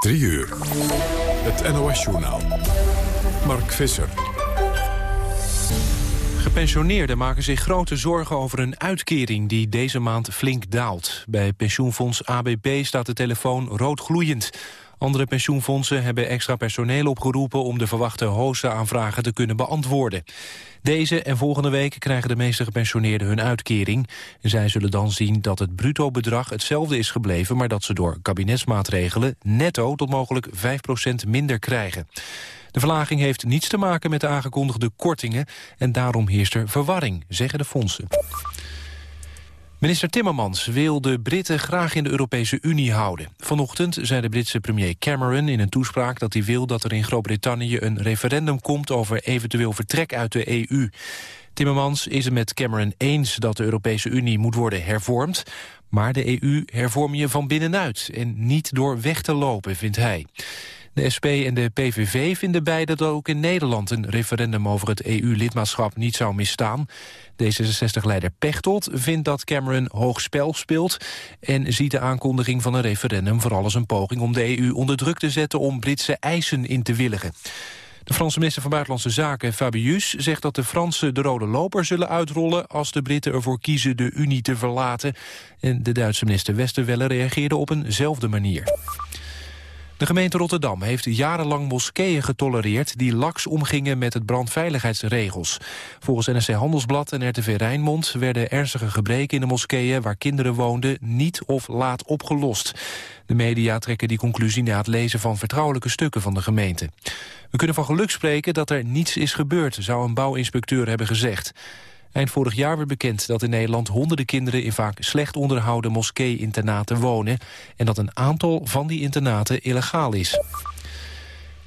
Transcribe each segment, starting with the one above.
3 uur. Het NOS-journaal. Mark Visser. Gepensioneerden maken zich grote zorgen over een uitkering die deze maand flink daalt. Bij pensioenfonds ABP staat de telefoon roodgloeiend. Andere pensioenfondsen hebben extra personeel opgeroepen... om de verwachte hoogste aanvragen te kunnen beantwoorden. Deze en volgende week krijgen de meeste gepensioneerden hun uitkering. Zij zullen dan zien dat het bruto bedrag hetzelfde is gebleven... maar dat ze door kabinetsmaatregelen netto tot mogelijk 5% minder krijgen. De verlaging heeft niets te maken met de aangekondigde kortingen... en daarom heerst er verwarring, zeggen de fondsen. Minister Timmermans wil de Britten graag in de Europese Unie houden. Vanochtend zei de Britse premier Cameron in een toespraak dat hij wil dat er in Groot-Brittannië een referendum komt over eventueel vertrek uit de EU. Timmermans is het met Cameron eens dat de Europese Unie moet worden hervormd, maar de EU hervorm je van binnenuit en niet door weg te lopen, vindt hij. De SP en de PVV vinden beide dat ook in Nederland een referendum over het EU-lidmaatschap niet zou misstaan. D66-leider Pechtold vindt dat Cameron hoog spel speelt... en ziet de aankondiging van een referendum vooral als een poging om de EU onder druk te zetten om Britse eisen in te willigen. De Franse minister van Buitenlandse Zaken, Fabius, zegt dat de Fransen de rode loper zullen uitrollen als de Britten ervoor kiezen de Unie te verlaten. En de Duitse minister Westerwelle reageerde op eenzelfde manier. De gemeente Rotterdam heeft jarenlang moskeeën getolereerd... die laks omgingen met het brandveiligheidsregels. Volgens NSC Handelsblad en RTV Rijnmond... werden ernstige gebreken in de moskeeën waar kinderen woonden... niet of laat opgelost. De media trekken die conclusie na het lezen van vertrouwelijke stukken van de gemeente. We kunnen van geluk spreken dat er niets is gebeurd... zou een bouwinspecteur hebben gezegd. Eind vorig jaar werd bekend dat in Nederland honderden kinderen... in vaak slecht onderhouden moskee-internaten wonen... en dat een aantal van die internaten illegaal is.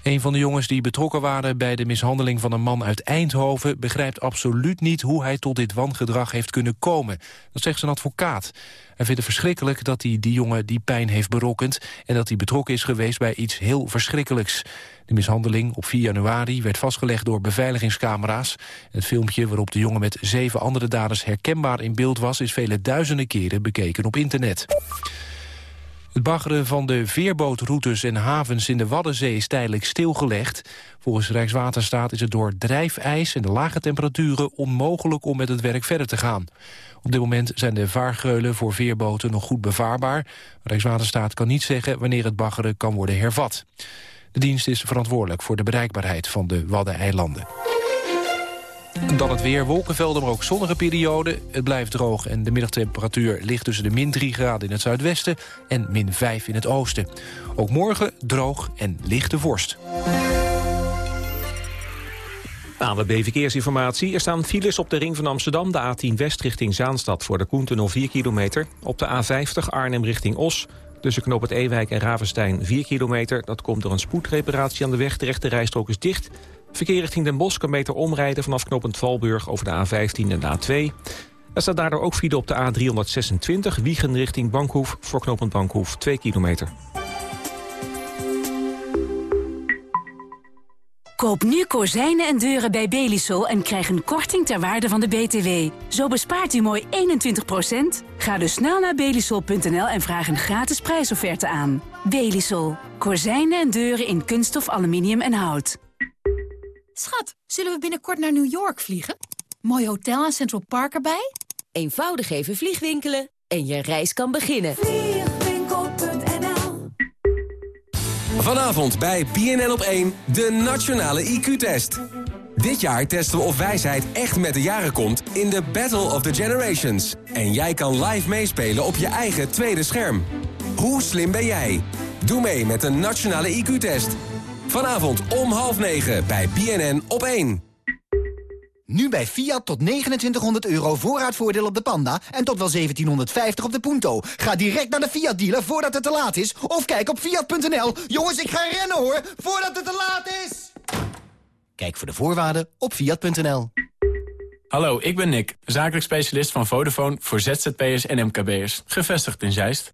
Een van de jongens die betrokken waren bij de mishandeling van een man uit Eindhoven... begrijpt absoluut niet hoe hij tot dit wangedrag heeft kunnen komen. Dat zegt zijn advocaat. Hij vindt het verschrikkelijk dat hij die jongen die pijn heeft berokkend... en dat hij betrokken is geweest bij iets heel verschrikkelijks. De mishandeling op 4 januari werd vastgelegd door beveiligingscamera's. Het filmpje waarop de jongen met zeven andere daders herkenbaar in beeld was... is vele duizenden keren bekeken op internet. Het baggeren van de veerbootroutes en havens in de Waddenzee is tijdelijk stilgelegd. Volgens Rijkswaterstaat is het door drijfijs en de lage temperaturen onmogelijk om met het werk verder te gaan. Op dit moment zijn de vaargeulen voor veerboten nog goed bevaarbaar. Rijkswaterstaat kan niet zeggen wanneer het baggeren kan worden hervat. De dienst is verantwoordelijk voor de bereikbaarheid van de Waddeneilanden. Dan het weer, wolkenvelden, maar ook zonnige perioden. Het blijft droog en de middagtemperatuur ligt tussen de min 3 graden in het zuidwesten... en min 5 in het oosten. Ook morgen droog en lichte vorst. ANWB Verkeersinformatie. Er staan files op de ring van Amsterdam, de A10 West richting Zaanstad... voor de Koentunnel 4 kilometer. Op de A50 Arnhem richting Os. Tussen Knoop het Ewijk en Ravenstein 4 kilometer. Dat komt door een spoedreparatie aan de weg. De rechte rijstrook is dicht. Verkeer richting Den Bosch kan beter omrijden vanaf knooppunt Valburg over de A15 en de A2. Er staat daardoor ook file op de A326, Wiegen richting Bankhoef, voor knooppunt Bankhoef 2 kilometer. Koop nu kozijnen en deuren bij Belisol en krijg een korting ter waarde van de BTW. Zo bespaart u mooi 21%. Ga dus snel naar belisol.nl en vraag een gratis prijsofferte aan. Belisol. Kozijnen en deuren in kunststof, aluminium en hout. Schat, zullen we binnenkort naar New York vliegen? Mooi hotel en Central Park erbij? Eenvoudig even vliegwinkelen en je reis kan beginnen. Vliegwinkel.nl Vanavond bij BNN op 1, de Nationale IQ-test. Dit jaar testen we of wijsheid echt met de jaren komt in de Battle of the Generations. En jij kan live meespelen op je eigen tweede scherm. Hoe slim ben jij? Doe mee met de Nationale IQ-test. Vanavond om half negen bij BNN op 1. Nu bij Fiat tot 2900 euro voorraadvoordeel op de Panda... en tot wel 1750 op de Punto. Ga direct naar de Fiat-dealer voordat het te laat is... of kijk op Fiat.nl. Jongens, ik ga rennen hoor, voordat het te laat is! Kijk voor de voorwaarden op Fiat.nl. Hallo, ik ben Nick, zakelijk specialist van Vodafone... voor ZZP'ers en MKB'ers, gevestigd in Zeist.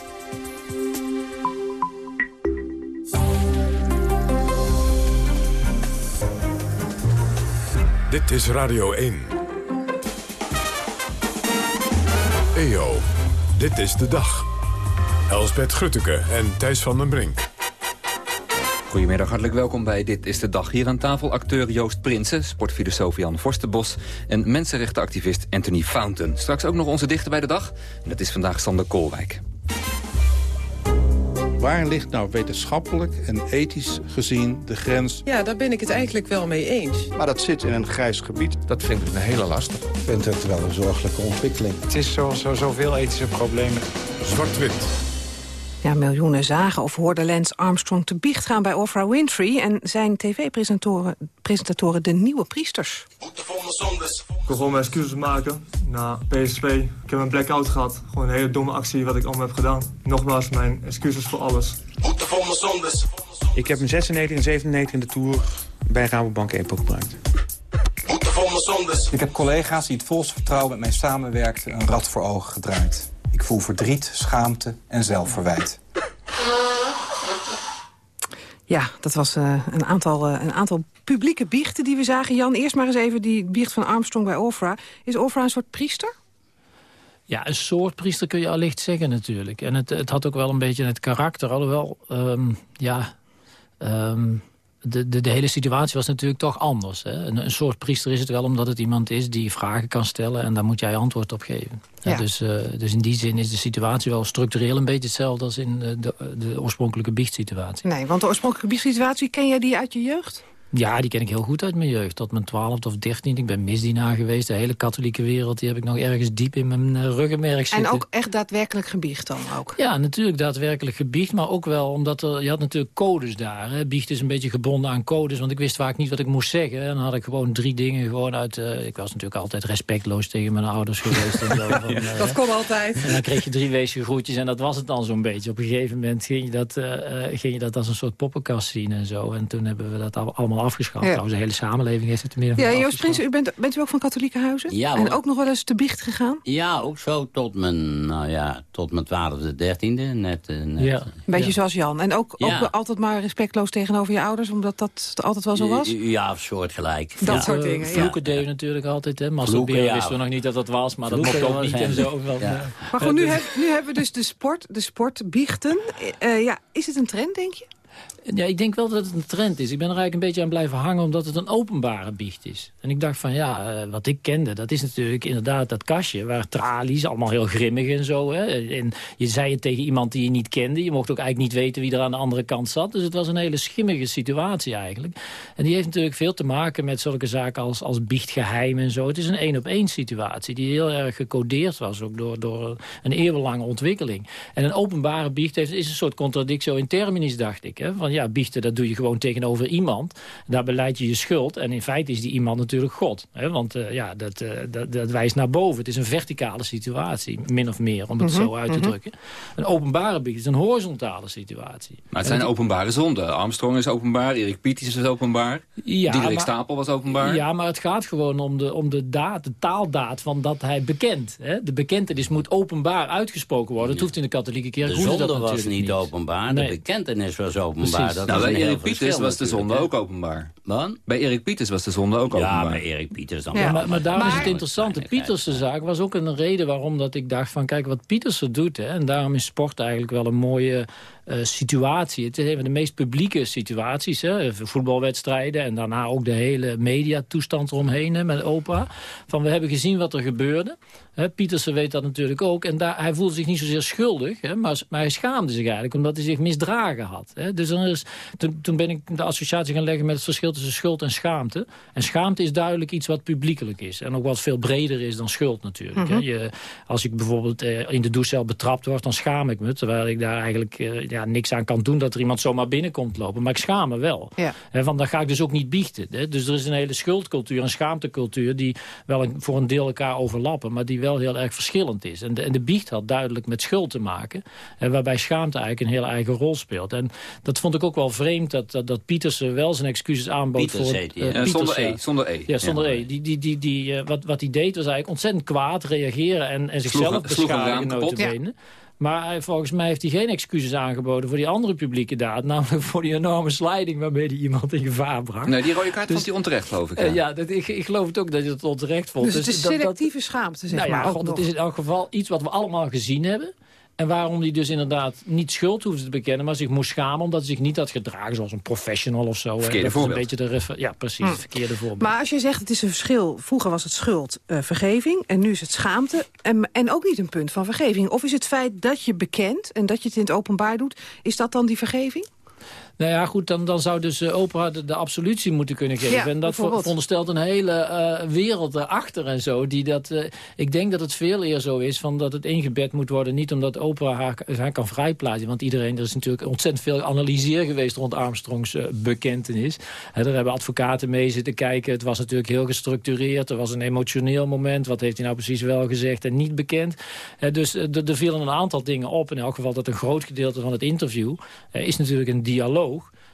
Dit is Radio 1. EO, dit is de dag. Elsbeth Grutteke en Thijs van den Brink. Goedemiddag, hartelijk welkom bij Dit is de Dag. Hier aan tafel acteur Joost Prinsen, sportfilosoof Jan Forstenbos... en mensenrechtenactivist Anthony Fountain. Straks ook nog onze dichter bij de dag. En dat is vandaag Sander Koolwijk. Waar ligt nou wetenschappelijk en ethisch gezien de grens? Ja, daar ben ik het eigenlijk wel mee eens. Maar dat zit in een grijs gebied. Dat vind ik een hele lastig. Ik vind het wel een zorgelijke ontwikkeling. Het is zoals zo, zoveel ethische problemen. Zwart-wit. Ja, miljoenen zagen of hoorden Lance Armstrong te biecht gaan bij Oprah Winfrey... en zijn tv-presentatoren presentatoren de nieuwe priesters. Ik wil gewoon mijn excuses maken na PSV. Ik heb een blackout gehad. Gewoon een hele domme actie wat ik allemaal heb gedaan. Nogmaals, mijn excuses voor alles. Ik heb mijn 96 en 97 in de Tour bij Rabobank EPO gebruikt. Ik heb collega's die het volste vertrouwen met mij samenwerkten... een rad voor ogen gedraaid. Ik voel verdriet, schaamte en zelfverwijt. Ja, dat was uh, een, aantal, uh, een aantal publieke biechten die we zagen. Jan, eerst maar eens even die biecht van Armstrong bij Ofra. Is Ofra een soort priester? Ja, een soort priester kun je allicht zeggen natuurlijk. En het, het had ook wel een beetje het karakter. Alhoewel, um, ja... Um, de, de, de, hele situatie was natuurlijk toch anders. Hè? Een, een, soort priester is het wel omdat het iemand is die vragen kan stellen... en daar moet jij antwoord op geven. Ja. dus, uh, dus in die zin is de situatie wel structureel een beetje hetzelfde... als in de, de, de oorspronkelijke biechtsituatie. Nee, want de oorspronkelijke biechtsituatie ken jij die uit je jeugd? Ja, die ken ik heel goed uit mijn jeugd. Tot mijn twaalfde of dertien. Ik ben misdienaar geweest. De hele katholieke wereld die heb ik nog ergens diep in mijn uh, ruggenmerk zitten. En ook echt daadwerkelijk gebiecht dan ook? Ja, natuurlijk daadwerkelijk gebiecht. Maar ook wel omdat er, je had natuurlijk codes daar. Hè. Biecht is een beetje gebonden aan codes. Want ik wist vaak niet wat ik moest zeggen. En dan had ik gewoon drie dingen gewoon uit... Uh, ik was natuurlijk altijd respectloos tegen mijn ouders geweest. en zo, van, uh, dat kon altijd. En dan kreeg je drie weesje groetjes. En dat was het dan zo'n beetje. Op een gegeven moment ging je, dat, ging je dat als een soort poppenkast zien en zo. En toen hebben we dat allemaal afgeschaft. Ja. Trouwens, de hele samenleving heeft het meer Ja, Joost Prins, u bent, bent u ook van katholieke huizen? Ja, En ook nog wel eens te biecht gegaan? Ja, ook zo tot mijn, nou ja, tot mijn twaalfde, dertiende. Net, net, ja. Een beetje ja. zoals Jan. En ook, ook altijd maar respectloos tegenover je ouders, omdat dat altijd wel zo was? Ja, soortgelijk. Dat ja. soort dingen, Vloeken deden we natuurlijk altijd, hè. Masturberen ja. wisten we nog niet dat dat was, maar Vloeken dat mocht ook niet en zo. Wel, Maar goed, nu, heb, nu hebben we dus de sport, de sportbiechten. Uh, ja, is het een trend, denk je? Ja, ik denk wel dat het een trend is. Ik ben er eigenlijk een beetje aan blijven hangen omdat het een openbare biecht is. En ik dacht van ja, uh, wat ik kende, dat is natuurlijk inderdaad dat kastje... waar tralies, allemaal heel grimmig en zo. Hè. En je zei het tegen iemand die je niet kende. Je mocht ook eigenlijk niet weten wie er aan de andere kant zat. Dus het was een hele schimmige situatie eigenlijk. En die heeft natuurlijk veel te maken met zulke zaken als, als biechtgeheim en zo. Het is een één-op-één situatie die heel erg gecodeerd was... ook door, door een eeuwenlange ontwikkeling. En een openbare biecht heeft, is een soort contradictio in terminis, dacht ik. Hè. Ja, biechten, dat doe je gewoon tegenover iemand. Daar beleid je je schuld. En in feite is die iemand natuurlijk God. Hè? Want uh, ja, dat, uh, dat, dat, wijst naar boven. Het is een verticale situatie, min of meer, om het mm -hmm, zo uit te mm -hmm. drukken. Een openbare biecht is een horizontale situatie. Maar het zijn en openbare zonden. Armstrong is openbaar, Erik Pieters is openbaar. Ja, Diederik maar, Stapel was openbaar. Ja, maar het gaat gewoon om de, om de, daad, de taaldaad van dat hij bekend. Hè? De bekentenis moet openbaar uitgesproken worden. Het hoeft in de katholieke kerk. De zonde dat was niet, niet openbaar, nee. de bekentenis was openbaar. Precies. Dat nou, bij Erik Pieters was de zonde ook openbaar. Wat? Bij Erik Pieters was de zonde ook openbaar. Ja, bij Erik Pieters dan ja. Maar, maar daarom is het interessant. De Pieterse zaak was ook een reden waarom dat ik dacht van... kijk, wat Pietersen doet, hè, en daarom is sport eigenlijk wel een mooie uh, situatie. Het is een van de meest publieke situaties. Hè, voetbalwedstrijden en daarna ook de hele mediatoestand eromheen hè, met opa. Van we hebben gezien wat er gebeurde. Hè, Pietersen weet dat natuurlijk ook. En daar, hij voelde zich niet zozeer schuldig, hè, maar, maar hij schaamde zich eigenlijk... omdat hij zich misdragen had. Hè. Dus dan is, toen, toen ben ik de associatie gaan leggen met het verschil tussen schuld en schaamte. En schaamte is duidelijk iets wat publiekelijk is. En ook wat veel breder is dan schuld natuurlijk. Mm -hmm. hè. Je, als ik bijvoorbeeld eh, in de douchecel betrapt word, dan schaam ik me. Terwijl ik daar eigenlijk... Eh, ja, ja, niks aan kan doen dat er iemand zomaar binnenkomt lopen. Maar ik schaam me wel. Ja. Want dan ga ik dus ook niet biechten. Hè. Dus er is een hele schuldcultuur, een schaamtecultuur... die wel een, voor een deel elkaar overlappen... maar die wel heel erg verschillend is. En de, en de biecht had duidelijk met schuld te maken... Hè, waarbij schaamte eigenlijk een heel eigen rol speelt. En dat vond ik ook wel vreemd dat, dat, dat Pietersen wel zijn excuses aanbood... Pieters voor heet eh? Eh, zonder. E, zonder E. Ja, zonder Ja. E. Die, die, die, die, eh, wat, wat hij deed was eigenlijk ontzettend kwaad, reageren en, en zichzelf Sloeg- sloeg Maar hij- volgens mij heeft hij geen excuses aangeboden voor die andere publieke daad. Namelijk voor die enorme sliding waarmee hij iemand in gevaar bracht. Nee, die rode kaart vond hij onterecht, geloof ik. Eh, ja, dat, ik, ik geloof het ook dat je het onterecht vond. Dus het is dat- dat- selectieve schaamte, zeg nou ja, maar. ook god, het nog. is in elk geval iets wat we allemaal gezien hebben. En waarom hij dus inderdaad niet schuld hoefde te bekennen... maar zich moest schamen omdat hij zich niet had gedragen zoals een professional of zo. hè. Verkeerde dat is voorbeeld. een beetje de Ja, precies, Hm. het verkeerde voorbeeld. Maar als je zegt het is een verschil, vroeger was het schuld, eh, vergeving... en nu is het schaamte en, en ook niet een punt van vergeving. Of is het feit dat je bekent en dat je het in het openbaar doet... is dat dan die vergeving? Nou ja, goed, dan, dan zou dus eh, opera de, de absolutie moeten kunnen geven. Ja, en dat veronderstelt een hele eh, wereld erachter en zo. Die dat, eh, ik denk dat het veel eer zo is van dat het ingebed moet worden. Niet omdat opera haar, haar kan vrijplaatsen. Want iedereen, er is natuurlijk ontzettend veel analyseer geweest rond Armstrongs eh, bekentenis. Hè, daar hebben advocaten mee zitten kijken. Het was natuurlijk heel gestructureerd. Er was een emotioneel moment. Wat heeft hij nou precies wel gezegd en niet bekend? Dus er er vielen een aantal dingen op. In elk geval dat een groot gedeelte van het interview is natuurlijk een dialoog.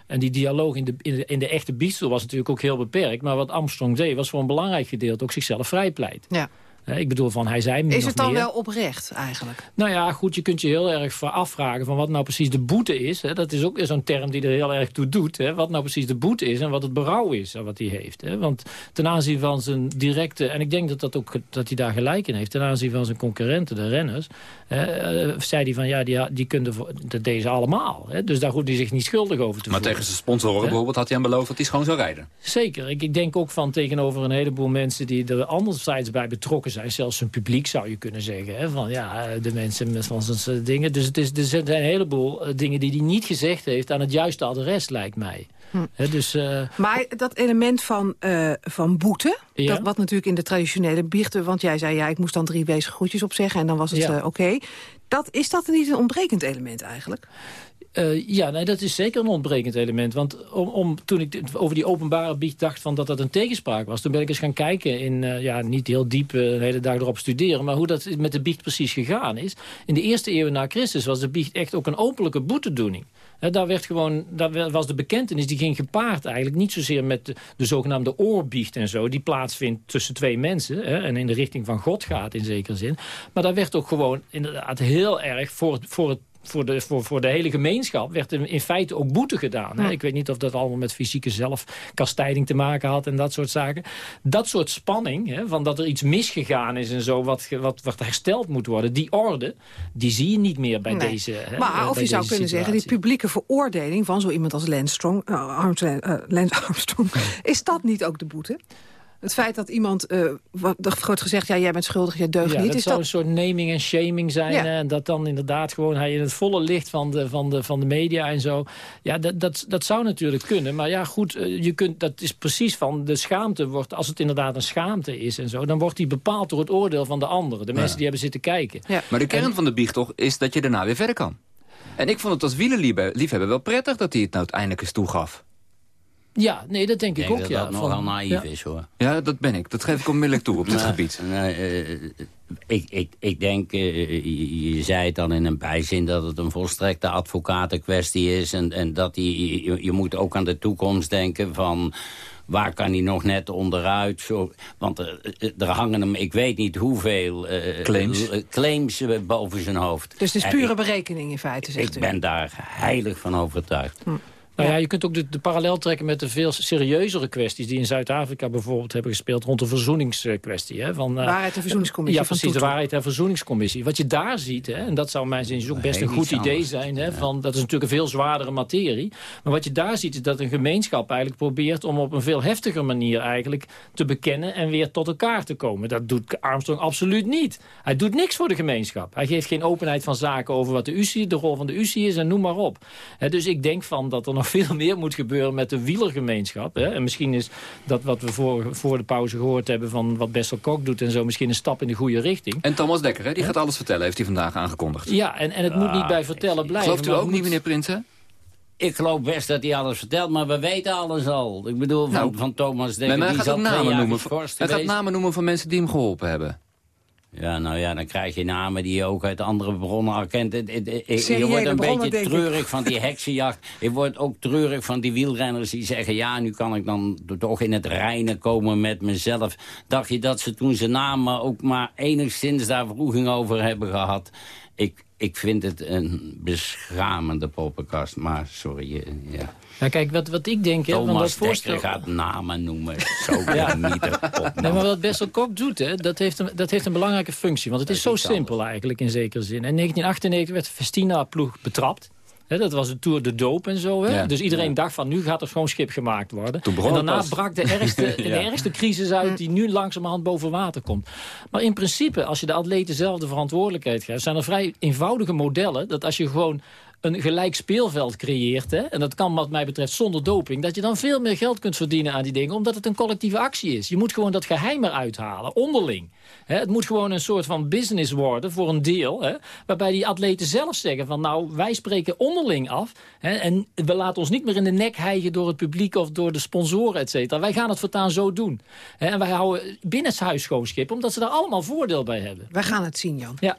En die dialoog in de, in de, in de echte biechtstoel was natuurlijk ook heel beperkt. Maar wat Armstrong deed, was voor een belangrijk gedeelte ook zichzelf vrijpleit. Ja. Hè, Ik bedoel, van hij zei Is het dan meer. wel oprecht eigenlijk? Nou ja, goed, je kunt je heel erg voor afvragen van wat nou precies de boete is. Hè. Dat is ook weer zo'n term die er heel erg toe doet. Hè. Wat nou precies de boete is en wat het berouw is wat hij heeft. Hè. Want ten aanzien van zijn directe... en ik denk dat, dat, ook, dat hij daar gelijk in heeft... ten aanzien van zijn concurrenten, de renners... hè, eh, zei hij van ja, die, die kunnen dat deze allemaal. Hè. Dus daar hoeft hij zich niet schuldig over te Maar voelen. tegen zijn sponsoren bijvoorbeeld had hij hem beloofd dat hij schoon zou rijden. Zeker. Ik, ik denk ook van tegenover een heleboel mensen die er anderzijds bij betrokken zijn. Zelfs zijn publiek zou je kunnen zeggen. Hè? Van ja, de mensen met van zijn dingen. Dus het is, er zijn een heleboel eh, dingen die hij niet gezegd heeft aan het juiste adres, lijkt mij. Hm. Dus, eh, Maar dat element van, eh, van boete, Ja. dat wat natuurlijk in de traditionele biechten... want jij zei, ja, ik moest dan drie bezig groetjes opzeggen... en dan was het Ja. oké. Dat Is dat niet een ontbrekend element eigenlijk? Eh, ja, nee, dat is zeker een ontbrekend element. Want om, om, toen ik over die openbare biecht dacht van dat dat een tegenspraak was... toen ben ik eens gaan kijken in, eh, ja, niet heel diep eh, een hele dag erop studeren... maar hoe dat met de biecht precies gegaan is. In de eerste eeuw na Christus was de biecht echt ook een openlijke boetedoening. Hè, daar, werd gewoon, daar was de bekentenis, die ging gepaard eigenlijk... niet zozeer met de, de zogenaamde oorbiecht en zo... die plaatsvindt tussen twee mensen en in de richting van God gaat in zekere zin. Maar daar werd ook gewoon inderdaad heel erg voor, voor het voor de, voor, voor de hele gemeenschap werd er in feite ook boete gedaan. Hè? Ja. Ik weet niet of dat allemaal met fysieke zelfkastijding te maken had en dat soort zaken. Dat soort spanning, hè, van dat er iets misgegaan is en zo, wat, wat, wat hersteld moet worden, die orde, die zie je niet meer bij Nee. deze hè, maar eh, of je zou kunnen zeggen, die publieke veroordeling... van zo iemand als Lance, Strong, eh, Armstrong, Lance Armstrong... is dat niet ook de boete? Het feit dat iemand, eh wat wordt gezegd... ja, jij bent schuldig, jij deugt Ja, niet... dat is zou dat een soort naming en shaming zijn. Ja. hè, En dat dan inderdaad gewoon hij in het volle licht van de, van de, van de media en zo. Ja, dat, dat, dat zou natuurlijk kunnen. Maar ja, goed, eh, je kunt, dat is precies van de schaamte. Wordt, als het inderdaad een schaamte is en zo... dan wordt die bepaald door het oordeel van de anderen. De mensen die hebben zitten kijken. Maar de kern van de biecht toch is dat je daarna weer verder kan. En ik vond het als wielerliefhebber wel prettig dat hij het nou uiteindelijk eens toegaf. Ja, nee, dat denk ik, Ik denk ook. dat ja. dat nogal Van- naïef ja. is, hoor. Ja, dat ben ik. Dat geef ik onmiddellijk toe op dit gebied. nee, eh, ik, ik, ik denk, eh, je, je zei het dan in een bijzin... dat het een volstrekte advocatenkwestie is... en, en dat die, je, je moet ook aan de toekomst denken van... Waar kan hij nog net onderuit? Zo, want er, er hangen hem, ik weet niet hoeveel eh, Claims. Eh, claims eh, boven zijn hoofd. Dus het is pure ik- berekening in feite, zegt Ik u. ben daar heilig van overtuigd. Nou ja, je kunt ook de, de parallel trekken met de veel serieuzere kwesties... die in Zuid-Afrika bijvoorbeeld hebben gespeeld rond de verzoeningskwestie. Hè, van, eh, Waarheid en Verzoeningscommissie Ja, van precies, de waarheid en verzoeningscommissie. Wat je daar ziet, hè, en dat zou mijn zin ook best een goed idee anders. zijn... Hè, van, dat is natuurlijk een veel zwaardere materie. Maar wat je daar ziet, is dat een gemeenschap eigenlijk probeert... om op een veel heftiger manier eigenlijk te bekennen... en weer tot elkaar te komen. Dat doet Armstrong absoluut niet. Hij doet niks voor de gemeenschap. Hij geeft geen openheid van zaken over wat de UCI, de rol van de UCI is en noem maar op. Hè, dus ik denk van dat er nog nog veel meer moet gebeuren met de wielergemeenschap. Hè? En misschien is dat wat we voor, voor de pauze gehoord hebben... van wat Bessel Kok doet en zo, misschien een stap in de goede richting. En Thomas Dekker, hè? die gaat alles vertellen, heeft hij vandaag aangekondigd. Ja, en, en het moet niet bij vertellen blijven. Gelooft u ook niet, meneer Prinsen? Ik geloof best dat hij alles vertelt, maar we weten alles al. Ik bedoel, van, Nou, van Thomas Dekker, Maar hij die gaat ook namen noemen. Hij gaat namen noemen van mensen die hem geholpen hebben. Ja, nou ja, dan krijg je namen die je ook uit andere bronnen al kent. Het- het- het- Je wordt een bronnen, beetje treurig van die heksenjacht. Je wordt ook treurig van die wielrenners die zeggen... ja, nu kan ik dan toch in het reinen komen met mezelf. Dacht je dat ze toen zijn namen ook maar enigszins daar vroeging over hebben gehad? Ik, ik vind het een beschamende poppenkast, maar sorry. eh, Ja. Ja, kijk, wat, wat ik denk... Hè, van dat voorstel... Gaat namen noemen. Zo Ja. niet. Nee, maar wat Bessel Kok doet, hè, dat, heeft een, dat heeft een belangrijke functie. Want het is zo simpel eigenlijk in zekere zin. In 1998 werd de Festina-ploeg betrapt. Dat was de Tour de Doop en zo. Hè? Ja. Dus iedereen Ja. dacht van nu gaat er schoon schip gemaakt worden. Toen en daarna brak de ergste, de ergste crisis uit die nu langzamerhand boven water komt. Maar in principe, als je de atleten zelf de verantwoordelijkheid geeft... zijn er vrij eenvoudige modellen dat als je gewoon een gelijk speelveld creëert... Hè, en dat kan wat mij betreft zonder doping... dat je dan veel meer geld kunt verdienen aan die dingen... omdat het een collectieve actie is. Je moet gewoon dat geheim eruit halen, onderling. Hè, het moet gewoon een soort van business worden voor een deel... Hè, waarbij die atleten zelf zeggen van... nou, wij spreken onderling af... Hè, en we laten ons niet meer in de nek hijgen door het publiek... of door de sponsoren, et cetera. Wij gaan het voortaan zo doen. Hè, en wij houden binnenshuis schoon schip... omdat ze daar allemaal voordeel bij hebben. Wij gaan het zien, Jan. Ja.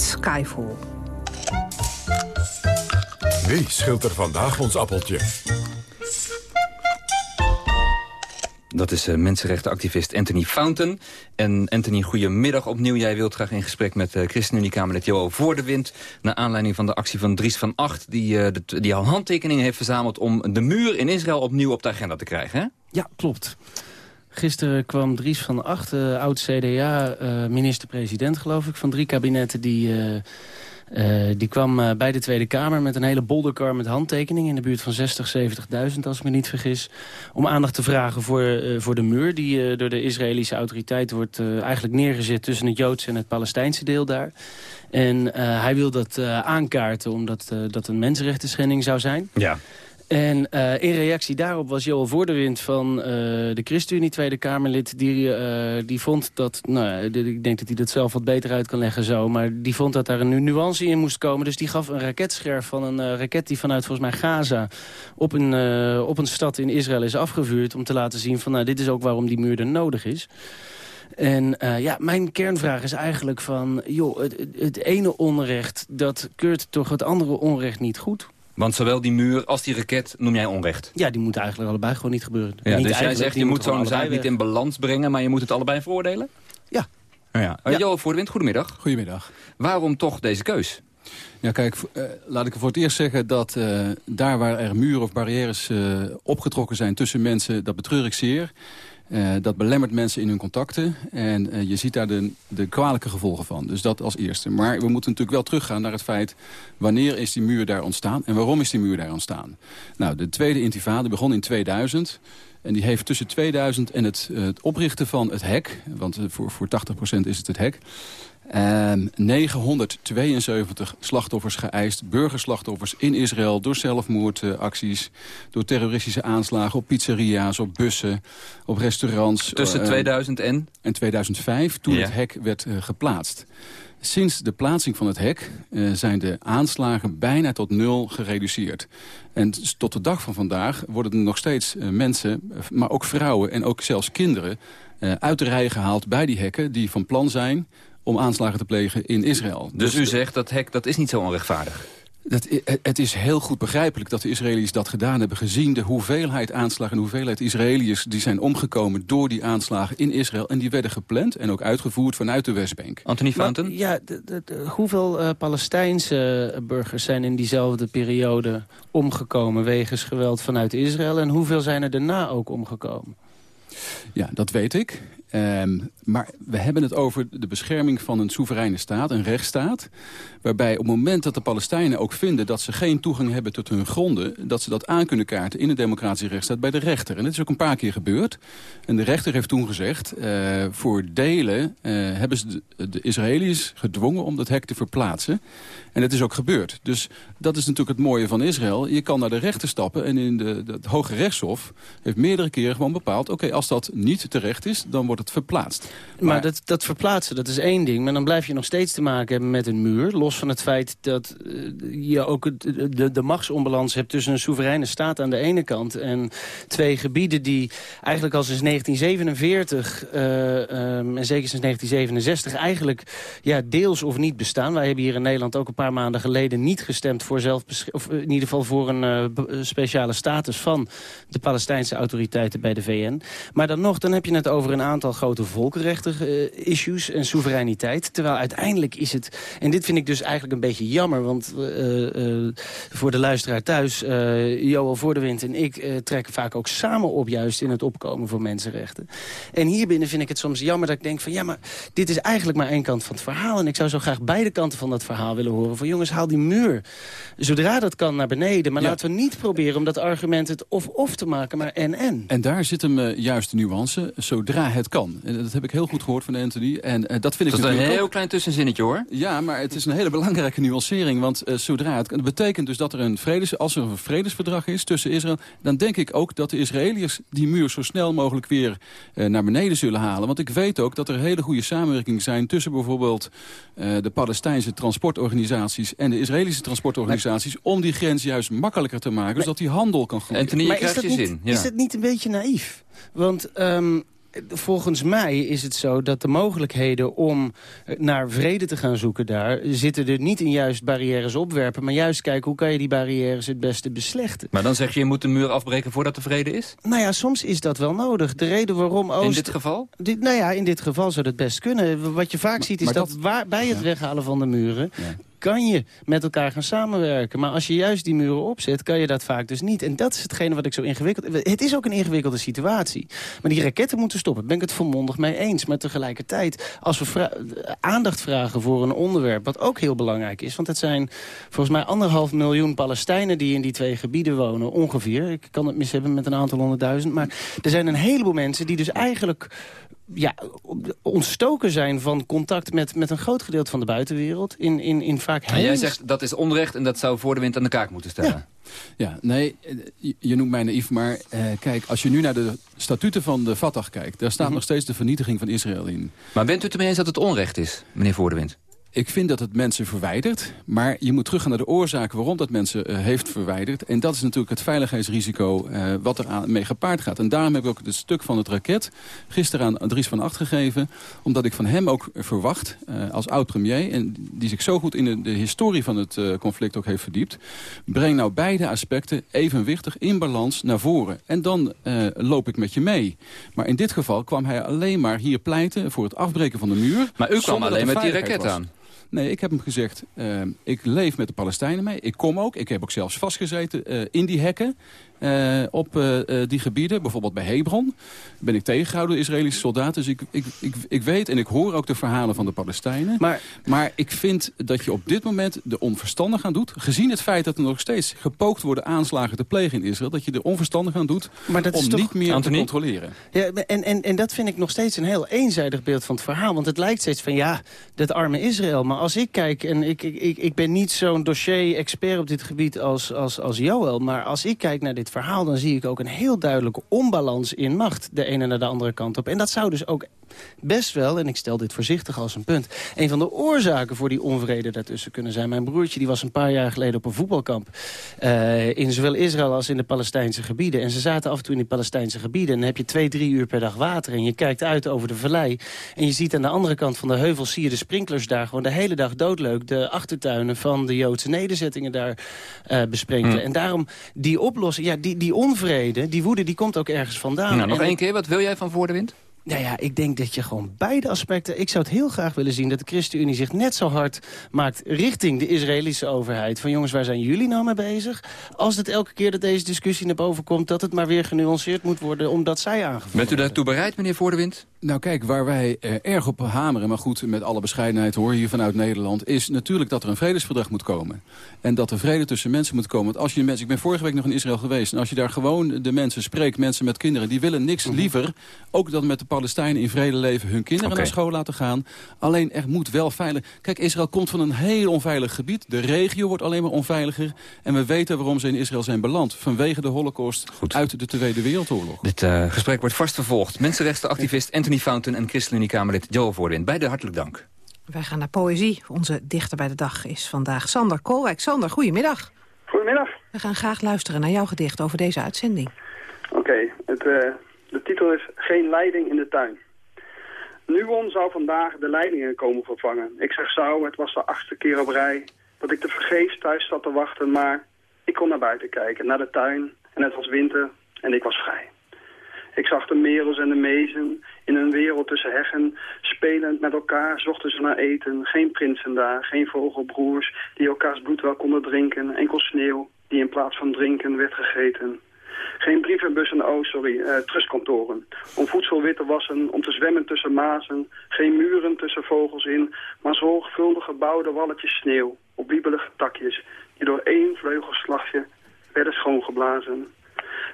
Skyfall. Wie scheelt er vandaag ons appeltje? Dat is uh, mensenrechtenactivist Anthony Fountain. En Anthony, goedemiddag opnieuw. Jij wilt graag in gesprek met uh, ChristenUnie-Kamerlid Johan Voordewind... naar aanleiding van de actie van Dries van Acht... die, uh, de, die al handtekeningen heeft verzameld om de muur in Israël opnieuw op de agenda te krijgen, hè? Ja, klopt. Gisteren kwam Dries van Acht, uh, oud-CDA-minister-president geloof ik... van drie kabinetten die... Uh, die kwam bij de Tweede Kamer met een hele bolderkar met handtekeningen... in de buurt van 60, 70.000 als ik me niet vergis... om aandacht te vragen voor, voor de muur... die door de Israëlische autoriteiten wordt eigenlijk neergezet... tussen het Joodse en het Palestijnse deel daar. En hij wil dat aankaarten omdat dat een mensenrechten schending zou zijn. Ja. En uh, in reactie daarop was Joel Voordewind van uh, de ChristenUnie Tweede Kamerlid... die, uh, die vond dat, nou, ik denk dat hij dat zelf wat beter uit kan leggen zo... maar die vond dat daar een nuance in moest komen. Dus die gaf een raketscherf van een raket die vanuit volgens mij Gaza... op een, op een stad in Israël is afgevuurd... om te laten zien van, nou, dit is ook waarom die muur er nodig is. En ja, mijn kernvraag is eigenlijk van... joh, het, het ene onrecht, dat keurt toch het andere onrecht niet goed... Want zowel die muur als die raket noem jij onrecht? Ja, die moeten eigenlijk allebei gewoon niet gebeuren. Ja, niet dus jij zegt, je moet zo'n zaak niet in balans brengen... maar je moet het allebei veroordelen? Ja. Oh ja. ja. Johan Voordewind, goedemiddag. Goedemiddag. Waarom toch deze keus? Ja, kijk, uh, laat ik voor het eerst zeggen dat uh, daar waar er muren of barrières uh, opgetrokken zijn tussen mensen, dat betreur ik zeer. Uh, dat belemmert mensen in hun contacten. En uh, je ziet daar de, de kwalijke gevolgen van. Dus dat als eerste. Maar we moeten natuurlijk wel teruggaan naar het feit... wanneer is die muur daar ontstaan en waarom is die muur daar ontstaan? Nou, de tweede intifade begon in 2000... En die heeft tussen 2000 en het, het oprichten van het hek... want voor, voor 80% is het het hek... En 972 slachtoffers geëist, burgerslachtoffers in Israël... door zelfmoordacties, door terroristische aanslagen op pizzeria's, op bussen, op restaurants. Tussen 2000 en? En 2005, toen ja. het hek werd uh, geplaatst. Sinds de plaatsing van het hek uh, zijn de aanslagen bijna tot nul gereduceerd. En tot de dag van vandaag worden er nog steeds mensen, maar ook vrouwen en ook zelfs kinderen... uit de rij gehaald bij die hekken die van plan zijn om aanslagen te plegen in Israël. Dus, dus u zegt dat hek dat is niet zo onrechtvaardig? Dat, het is heel goed begrijpelijk dat de Israëli's dat gedaan hebben... gezien de hoeveelheid aanslagen en hoeveelheid Israëliërs... die zijn omgekomen door die aanslagen in Israël. En die werden gepland en ook uitgevoerd vanuit de Westbank. Anthony Fountain? Ja, de, de, de, hoeveel uh, Palestijnse burgers zijn in diezelfde periode omgekomen... wegens geweld vanuit Israël? En hoeveel zijn er daarna ook omgekomen? Ja, dat weet ik. Um, maar we hebben het over de bescherming van een soevereine staat, een rechtsstaat. Waarbij op het moment dat de Palestijnen ook vinden dat ze geen toegang hebben tot hun gronden... dat ze dat aan kunnen kaarten in een democratische rechtsstaat bij de rechter. En dat is ook een paar keer gebeurd. En de rechter heeft toen gezegd, uh, voor delen uh, hebben ze de, Israëli's gedwongen om dat hek te verplaatsen. En dat is ook gebeurd. Dus dat is natuurlijk het mooie van Israël. Je kan naar de rechter stappen en in de, het Hoge Rechtshof heeft meerdere keren gewoon bepaald... oké, als dat niet terecht is, dan wordt het verplaatst. Maar, maar dat, dat verplaatsen, dat is één ding. Maar dan blijf je nog steeds te maken hebben met een muur. Los van het feit dat uh, je ook de, de, de machtsonbalans hebt... tussen een soevereine staat aan de ene kant... en twee gebieden die eigenlijk al sinds 1947... Uh, um, en zeker sinds 1967 eigenlijk ja, deels of niet bestaan. Wij hebben hier in Nederland ook een paar maanden geleden niet gestemd voor zelfbeschikking... of in ieder geval voor een uh, speciale status van de Palestijnse autoriteiten bij de VN. Maar dan nog, dan heb je het over een aantal grote volkenrechten uh, issues en soevereiniteit. Terwijl uiteindelijk is het... En dit vind ik dus eigenlijk een beetje jammer, want uh, voor de luisteraar thuis... Johan Voordewind en ik trekken vaak ook samen op juist in het opkomen voor mensenrechten. En hierbinnen vind ik het soms jammer dat ik denk van... ja, maar dit is eigenlijk maar één kant van het verhaal. En ik zou zo graag beide kanten van dat verhaal willen horen van jongens, haal die muur. Zodra dat kan naar beneden. Maar ja. laten we niet proberen om dat argument het of-of te maken, maar en-en. En daar zit hem uh, juist de nuance, zodra het kan. En dat heb ik heel goed gehoord van Anthony. En uh, dat vind ik dat is een heel ook... klein tussenzinnetje hoor. Ja, maar het is een hele belangrijke nuancering. Want uh, zodra het betekent dus dat er een vredes, als er een vredesverdrag is tussen Israël... dan denk ik ook dat de Israëliërs die muur zo snel mogelijk weer naar beneden zullen halen. Want ik weet ook dat er hele goede samenwerking zijn tussen bijvoorbeeld de Palestijnse transportorganisaties en de Israëlische transportorganisaties... Maar, om die grens juist makkelijker te maken, maar, zodat die handel kan groeien. Anthony, maar is dat, niet, zin. Ja. is dat niet een beetje naïef? Want um, volgens mij is het zo dat de mogelijkheden om eh, naar vrede te gaan zoeken daar... zitten er niet in juist barrières opwerpen... maar juist kijken hoe kan je die barrières het beste beslechten. Maar dan zeg je, je moet de muur afbreken voordat er vrede is? Nou ja, soms is dat wel nodig. De reden waarom Oost... In dit geval? Dit, nou ja, in dit geval zou dat best kunnen. Wat je vaak ziet is dat, waar, bij het weghalen van de muren kan je met elkaar gaan samenwerken. Maar als je juist die muren opzet, kan je dat vaak dus niet. En dat is hetgene wat ik zo ingewikkeld... Het is ook een ingewikkelde situatie. Maar die raketten moeten stoppen. ben ik het volmondig mee eens. Maar tegelijkertijd, als we aandacht vragen voor een onderwerp... wat ook heel belangrijk is. Want het zijn volgens mij anderhalf miljoen Palestijnen... die in die twee gebieden wonen, ongeveer. Ik kan het mis hebben met een aantal honderdduizend. Maar er zijn een heleboel mensen die dus eigenlijk ja, ontstoken zijn van contact met, met een groot gedeelte van de buitenwereld. In, in, in vaak en jij zegt dat is onrecht en dat zou voor de wind aan de kaak moeten stellen. Ja. Ja, nee, je noemt mij naïef, maar eh, kijk, als je nu naar de statuten van de Fatah kijkt... daar staat mhm. nog steeds de vernietiging van Israël in. Maar bent u het ermee eens dat het onrecht is, meneer Voordewind? Ik vind dat het mensen verwijdert. Maar je moet teruggaan naar de oorzaken waarom dat mensen uh, heeft verwijderd. En dat is natuurlijk het veiligheidsrisico uh, wat er aan, mee gepaard gaat. En daarom heb ik ook het stuk van het raket gisteren aan Dries van Acht gegeven. Omdat ik van hem ook verwacht, uh, als oud-premier... en die zich zo goed in de, de historie van het conflict ook heeft verdiept... breng nou beide aspecten evenwichtig in balans naar voren. En dan loop ik met je mee. Maar in dit geval kwam hij alleen maar hier pleiten voor het afbreken van de muur. Maar u kwam alleen met die raket aan. Nee, ik heb hem gezegd, uh, ik leef met de Palestijnen mee. Ik kom ook. Ik heb ook zelfs vastgezeten uh, in die hekken. Uh, op uh, die gebieden, bijvoorbeeld bij Hebron, ben ik tegengehouden door Israëlische soldaten. Dus ik, ik, ik, ik weet en ik hoor ook de verhalen van de Palestijnen. Maar, maar ik vind dat je op dit moment de onverstandig aan doet. Gezien het feit dat er nog steeds gepookt worden aanslagen te plegen in Israël. Dat je de onverstandig aan doet maar dat om is toch... niet meer te controleren. Ja, en, en, en dat vind ik nog steeds een heel eenzijdig beeld van het verhaal. Want het lijkt steeds van ja, dat arme Israël. Maar als ik kijk, en ik, ik, ik ben niet zo'n dossier-expert op dit gebied als, als, als Joël. Maar als ik kijk naar dit verhaal... dan zie ik ook een heel duidelijke onbalans in macht de ene naar de andere kant op. En dat zou dus ook best wel, en ik stel dit voorzichtig als een punt... een van de oorzaken voor die onvrede daartussen kunnen zijn. Mijn broertje die was een paar jaar geleden op een voetbalkamp... Uh, in zowel Israël als in de Palestijnse gebieden. En ze zaten af en toe in die Palestijnse gebieden... en dan heb je twee, drie uur per dag water... en je kijkt uit over de vallei... en je ziet aan de andere kant van de heuvel... zie je de sprinklers daar gewoon de hele dag doodleuk... de achtertuinen van de Joodse nederzettingen daar uh, besprenkelen. En daarom die oplossing... Ja, die, die onvrede, die woede, die komt ook ergens vandaan. Nou, nog één keer, wat wil jij van voor de wind? Nou ja, ik denk dat je gewoon beide aspecten... Ik zou het heel graag willen zien dat de ChristenUnie zich net zo hard maakt... richting de Israëlische overheid. Van jongens, waar zijn jullie nou mee bezig? Als het elke keer dat deze discussie naar boven komt... dat het maar weer genuanceerd moet worden omdat zij aangevallen Bent u daartoe bereid, meneer Voordewind? Nou kijk, waar wij eh, erg op hameren... maar goed, met alle bescheidenheid hoor hier vanuit Nederland... is natuurlijk dat er een vredesverdrag moet komen. En dat er vrede tussen mensen moet komen. Want als je mensen, ik ben vorige week nog in Israël geweest... en als je daar gewoon de mensen spreekt, mensen met kinderen... die willen niks mhm. liever, ook dat met de Palestijnen in vrede leven hun kinderen naar school laten gaan. Alleen er moet wel veilig... Kijk, Israël komt van een heel onveilig gebied. De regio wordt alleen maar onveiliger. En we weten waarom ze in Israël zijn beland. Vanwege de holocaust uit de Tweede Wereldoorlog. Dit uh, gesprek wordt vast vervolgd. Mensenrechtenactivist Anthony Fountain en ChristenUnie-Kamerlid Joel Voorwind. Beide hartelijk dank. Wij gaan naar poëzie. Onze dichter bij de dag is vandaag Sander Koolwijk. Sander, goedemiddag. Goedemiddag. We gaan graag luisteren naar jouw gedicht over deze uitzending. Oké, het, uh, de titel is Geen leiding in de tuin. Nuon zou vandaag de leidingen komen vervangen. Ik zeg zou, het was de achtste keer op rij dat ik te vergeefs thuis zat te wachten, maar ik kon naar buiten kijken, naar de tuin en het was winter en ik was vrij. Ik zag de merels en de mezen in een wereld tussen heggen, spelend met elkaar zochten ze naar eten. Geen prinsen daar, geen vogelbroers die elkaars bloed wel konden drinken, enkel sneeuw die in plaats van drinken werd gegeten. Geen brievenbussen, oh sorry, uh, trustkantoren. Om voedsel wit te wassen, om te zwemmen tussen mazen. Geen muren tussen vogels in, maar zorgvuldig gebouwde walletjes sneeuw. Op wiebelige takjes, die door één vleugelslagje werden schoongeblazen.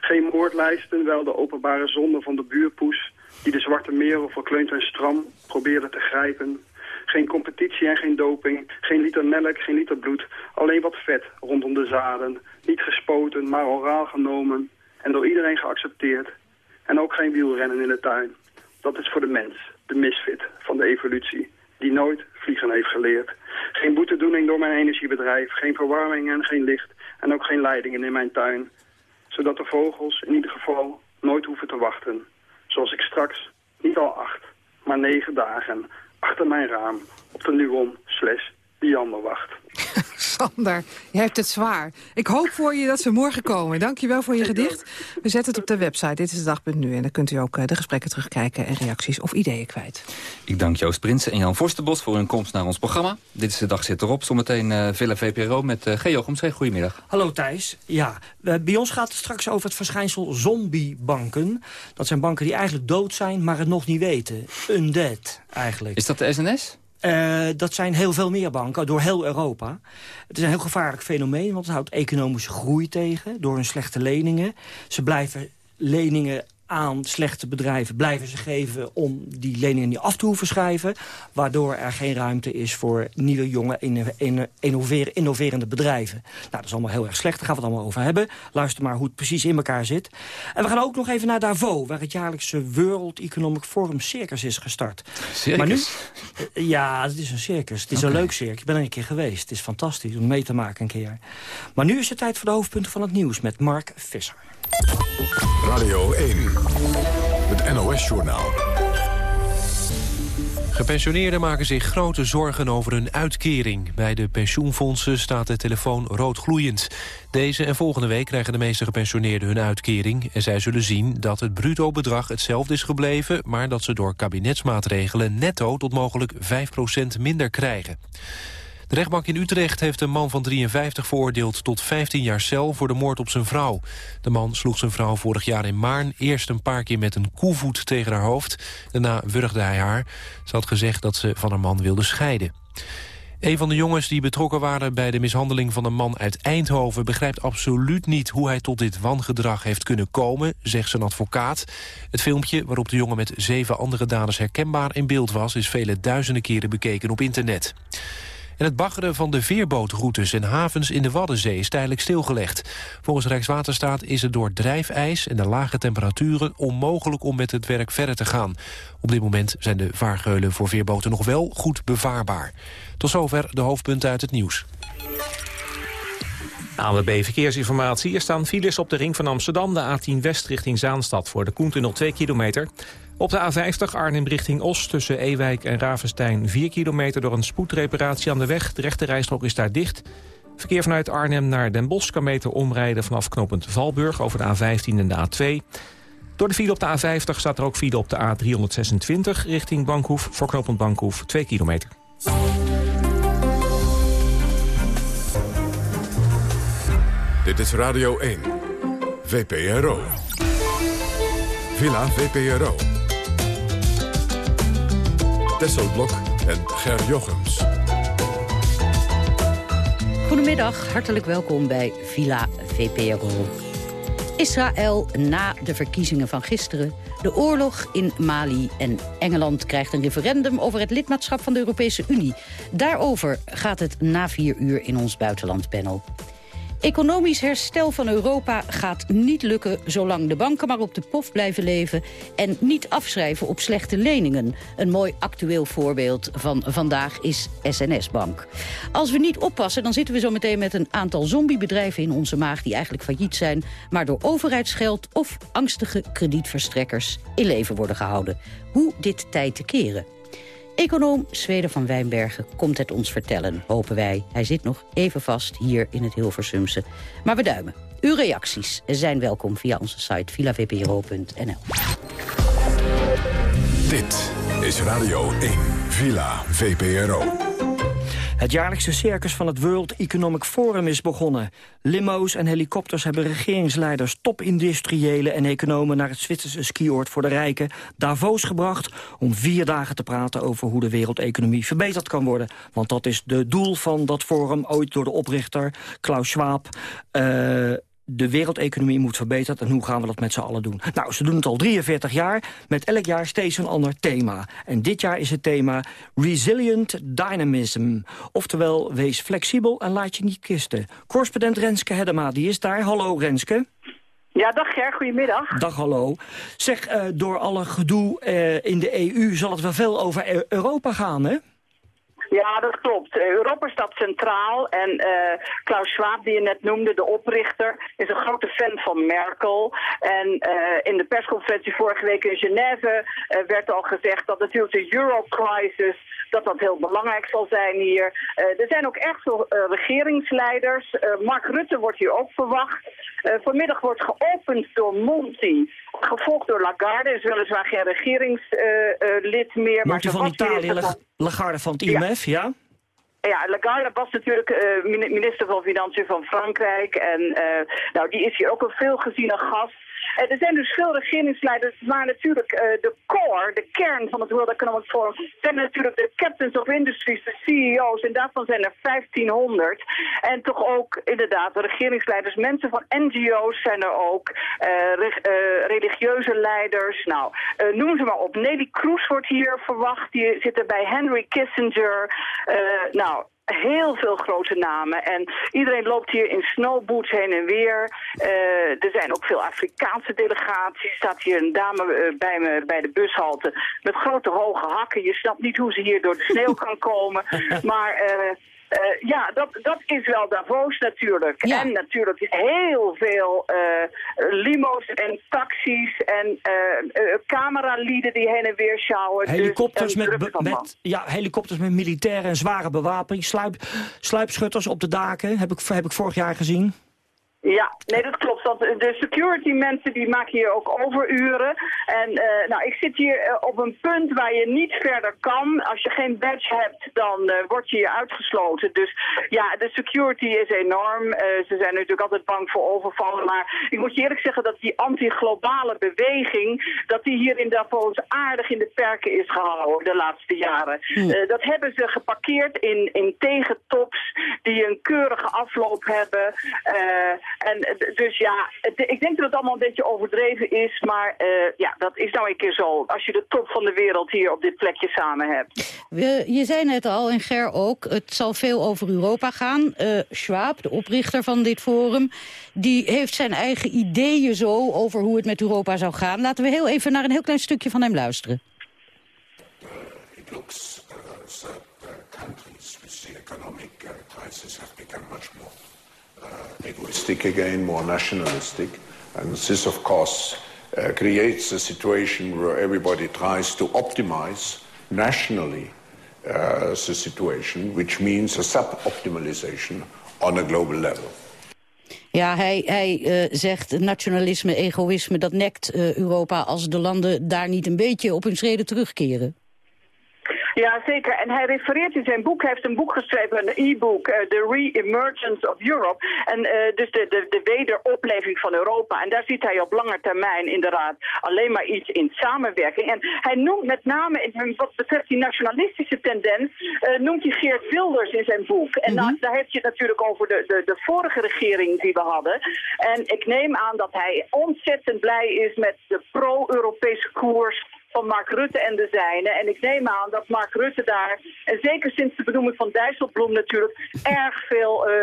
Geen moordlijsten, wel de openbare zonde van de buurpoes... die de zwarte merel verkleund en stram probeerde te grijpen. Geen competitie en geen doping, geen liter melk, geen liter bloed. Alleen wat vet rondom de zaden. Niet gespoten, maar oraal genomen en door iedereen geaccepteerd. En ook geen wielrennen in de tuin. Dat is voor de mens, de misfit van de evolutie, die nooit vliegen heeft geleerd. Geen boetedoening door mijn energiebedrijf, geen verwarming en geen licht en ook geen leidingen in mijn tuin zodat de vogels in ieder geval nooit hoeven te wachten. Zoals ik straks niet al acht, maar negen dagen achter mijn raam op de Nuon slash. Sander, je hebt het zwaar. Ik hoop voor je dat ze morgen komen. Dank je wel voor je gedicht. We zetten het op de website, dit is de dag.nu. En dan kunt u ook eh, de gesprekken terugkijken en reacties of ideeën kwijt. Ik dank Joost Prinsen en Jan Forstenbos voor hun komst naar ons programma. Dit is de dag zit erop. Zometeen uh, Villa VPRO met uh, G. Jochems. goedemiddag. Hallo Thijs. Ja, bij ons gaat het straks over het verschijnsel zombiebanken. Dat zijn banken die eigenlijk dood zijn, maar het nog niet weten. Undead, eigenlijk. Is dat de SNS? Uh, dat zijn heel veel meer banken door heel Europa. Het is een heel gevaarlijk fenomeen, want het houdt economische groei tegen... door hun slechte leningen. Ze blijven leningen aan slechte bedrijven blijven ze geven... om die leningen niet af te hoeven schrijven. Waardoor er geen ruimte is voor nieuwe, jonge, innoverende bedrijven. Nou, dat is allemaal heel erg slecht. Daar gaan we het allemaal over hebben. Luister maar hoe het precies in elkaar zit. En we gaan ook nog even naar Davos... waar het jaarlijkse World Economic Forum Circus is gestart. Circus? Maar nu, eh, ja, het is een circus. Het is een leuk circus. Ik ben er een keer geweest. Het is fantastisch om mee te maken een keer. Maar nu is het tijd voor de hoofdpunten van het nieuws met Mark Visser. Radio 1, het NOS-journaal. Gepensioneerden maken zich grote zorgen over hun uitkering. Bij de pensioenfondsen staat de telefoon roodgloeiend. Deze en volgende week krijgen de meeste gepensioneerden hun uitkering... en zij zullen zien dat het bruto bedrag hetzelfde is gebleven... maar dat ze door kabinetsmaatregelen netto tot mogelijk 5% minder krijgen. De rechtbank in Utrecht heeft een man van 53 veroordeeld tot 15 jaar cel voor de moord op zijn vrouw. De man sloeg zijn vrouw vorig jaar in Maarn eerst een paar keer met een koevoet tegen haar hoofd. Daarna wurgde hij haar. Ze had gezegd dat ze van haar man wilde scheiden. Een van de jongens die betrokken waren bij de mishandeling van een man uit Eindhoven... begrijpt absoluut niet hoe hij tot dit wangedrag heeft kunnen komen, zegt zijn advocaat. Het filmpje, waarop de jongen met zeven andere daders herkenbaar in beeld was... is vele duizenden keren bekeken op internet. Het baggeren van de veerbootroutes en havens in de Waddenzee is tijdelijk stilgelegd. Volgens Rijkswaterstaat is het door drijfijs en de lage temperaturen onmogelijk om met het werk verder te gaan. Op dit moment zijn de vaargeulen voor veerboten nog wel goed bevaarbaar. Tot zover de hoofdpunten uit het nieuws. ANWB Verkeersinformatie. Er staan files op de ring van Amsterdam, de A10 West richting Zaanstad... voor de Koentunnel 2 kilometer. Op de A50 Arnhem richting Os tussen Ewijk en Ravenstein 4 kilometer door een spoedreparatie aan de weg. De rechte rijstrook is daar dicht. Verkeer vanuit Arnhem naar Den Bosch kan beter omrijden vanaf knooppunt Valburg over de A15 en de A2. Door de file op de A50 staat er ook file op de A326 richting Bankhoef voor knooppunt Bankhoef 2 kilometer. Dit is Radio 1, VPRO. Villa VPRO. Tesselblok en Ger Jochems. Goedemiddag, hartelijk welkom bij Villa VPRO. Israël na de verkiezingen van gisteren, de oorlog in Mali en Engeland krijgt een referendum over het lidmaatschap van de Europese Unie. Daarover gaat het na vier uur in ons buitenlandpanel. Economisch herstel van Europa gaat niet lukken zolang de banken maar op de pof blijven leven en niet afschrijven op slechte leningen. Een mooi actueel voorbeeld van vandaag is SNS Bank. Als we niet oppassen, dan zitten we zo meteen met een aantal zombiebedrijven in onze maag die eigenlijk failliet zijn, maar door overheidsgeld of angstige kredietverstrekkers in leven worden gehouden. Hoe dit tijd te keren? Econoom Zweden van Wijnbergen komt het ons vertellen, hopen wij. Hij zit nog even vast hier in het Hilversumse. Maar we duimen. Uw reacties zijn welkom via onze site villavpro.nl. Dit is Radio 1, Villa VPRO. Het jaarlijkse circus van het World Economic Forum is begonnen. Limo's en helikopters hebben regeringsleiders, topindustriëlen en economen... naar het Zwitserse skioord voor de rijken, Davos, gebracht... om vier dagen te praten over hoe de wereldeconomie verbeterd kan worden. Want dat is de doel van dat forum, ooit door de oprichter Klaus Schwab... Uh, de wereldeconomie moet verbeterd en hoe gaan we dat met z'n allen doen? Nou, ze doen het al 43 jaar, met elk jaar steeds een ander thema. En dit jaar is het thema Resilient Dynamism. Oftewel, wees flexibel en laat je niet kisten. Correspondent Renske Hedema, die is daar. Hallo Renske. Ja, dag Ger, goedemiddag. Dag, hallo. Zeg, uh, door alle gedoe uh, in de EU zal het wel veel over Europa gaan, hè? Ja, dat klopt. Eh, Europa staat centraal en eh, Klaus Schwab, die je net noemde, de oprichter, is een grote fan van Merkel. En eh, in de persconferentie vorige week in Genève werd al gezegd dat natuurlijk de euro-crisis dat dat heel belangrijk zal zijn hier. er zijn ook echt veel regeringsleiders. Mark Rutte wordt hier ook verwacht. vanmiddag wordt geopend door Monti, gevolgd door Lagarde. is weliswaar geen regeringslid meer. Maar van Italië, Lagarde van het IMF, ja? Ja, Lagarde was natuurlijk uh, minister van Financiën van Frankrijk. En uh, nou, die is hier ook een veelgeziene gast. Uh, er zijn dus veel regeringsleiders, maar natuurlijk uh, de core, de kern van het World Economic Forum, zijn natuurlijk de captains of industries, de CEO's, en daarvan zijn er 1500. En toch ook inderdaad de regeringsleiders, mensen van NGO's zijn er ook, uh, religieuze leiders, nou, noem ze maar op. Nelly Kroes wordt hier verwacht, die zit er bij Henry Kissinger. nou, heel veel grote namen. En iedereen loopt hier in snowboots heen en weer. Uh, er zijn ook veel Afrikaanse delegaties. staat hier een dame uh, bij me bij de bushalte met grote hoge hakken. Je snapt niet hoe ze hier door de sneeuw kan komen. Maar... Uh, uh, ja, dat, dat is wel Davos natuurlijk. En natuurlijk heel veel uh, limo's en taxis en uh, cameralieden die heen en weer sjouwen. Dus helikopters, dus, met, met, ja, helikopters met militaire en zware bewapening. Sluip, sluipschutters op de daken, heb ik, heb ik vorig jaar gezien. Ja, nee, dat klopt. Dat de security mensen die maken hier ook overuren. En uh, nou, ik zit hier uh, op een punt waar je niet verder kan. Als je geen badge hebt, dan uh, word je hier uitgesloten. Dus ja, de security is enorm. ze zijn natuurlijk altijd bang voor overvallen. Maar ik moet je eerlijk zeggen dat die anti-globale beweging... dat die hier in Davos aardig in de perken is gehouden de laatste jaren. Hmm. dat hebben ze geparkeerd in, in tegentops die een keurige afloop hebben... En eh, dus ja, ik denk dat het allemaal een beetje overdreven is. Maar uh, ja, dat is nou een keer zo. Als je de top van de wereld hier op dit plekje samen hebt. Je zei net al, en Ger ook, het zal veel over Europa gaan. Uh, Schwab, de oprichter van dit forum, die heeft zijn eigen ideeën zo over hoe het met Europa zou gaan. Laten we heel even naar een heel klein stukje van hem luisteren. It looks uh, that countries with the economic crisis have become much more egoistic again, more nationalistic. And this, of course, uh, creates a situation where everybody tries to optimize nationally uh, the situation, which means a sub-optimalization on a global level. Ja, hij, hij uh, zegt nationalisme, egoïsme, dat nekt Europa als de landen daar niet een beetje op hun schreden terugkeren. Ja, zeker. En hij refereert in zijn boek, hij heeft een boek geschreven, een e-book, uh, The Re-Emergence of Europe. En uh, dus de, de, de wederopleving van Europa. En daar ziet hij op lange termijn inderdaad alleen maar iets in samenwerking. En hij noemt met name, in, wat betreft die nationalistische tendens, uh, noemt hij Geert Wilders in zijn boek. En mm daar heeft je het natuurlijk over de, de, de vorige regering die we hadden. En ik neem aan dat hij ontzettend blij is met de pro-Europese koers van Mark Rutte en de zijne. En ik neem aan dat Mark Rutte daar, en zeker sinds de benoeming van Dijsselbloem natuurlijk, erg veel, uh,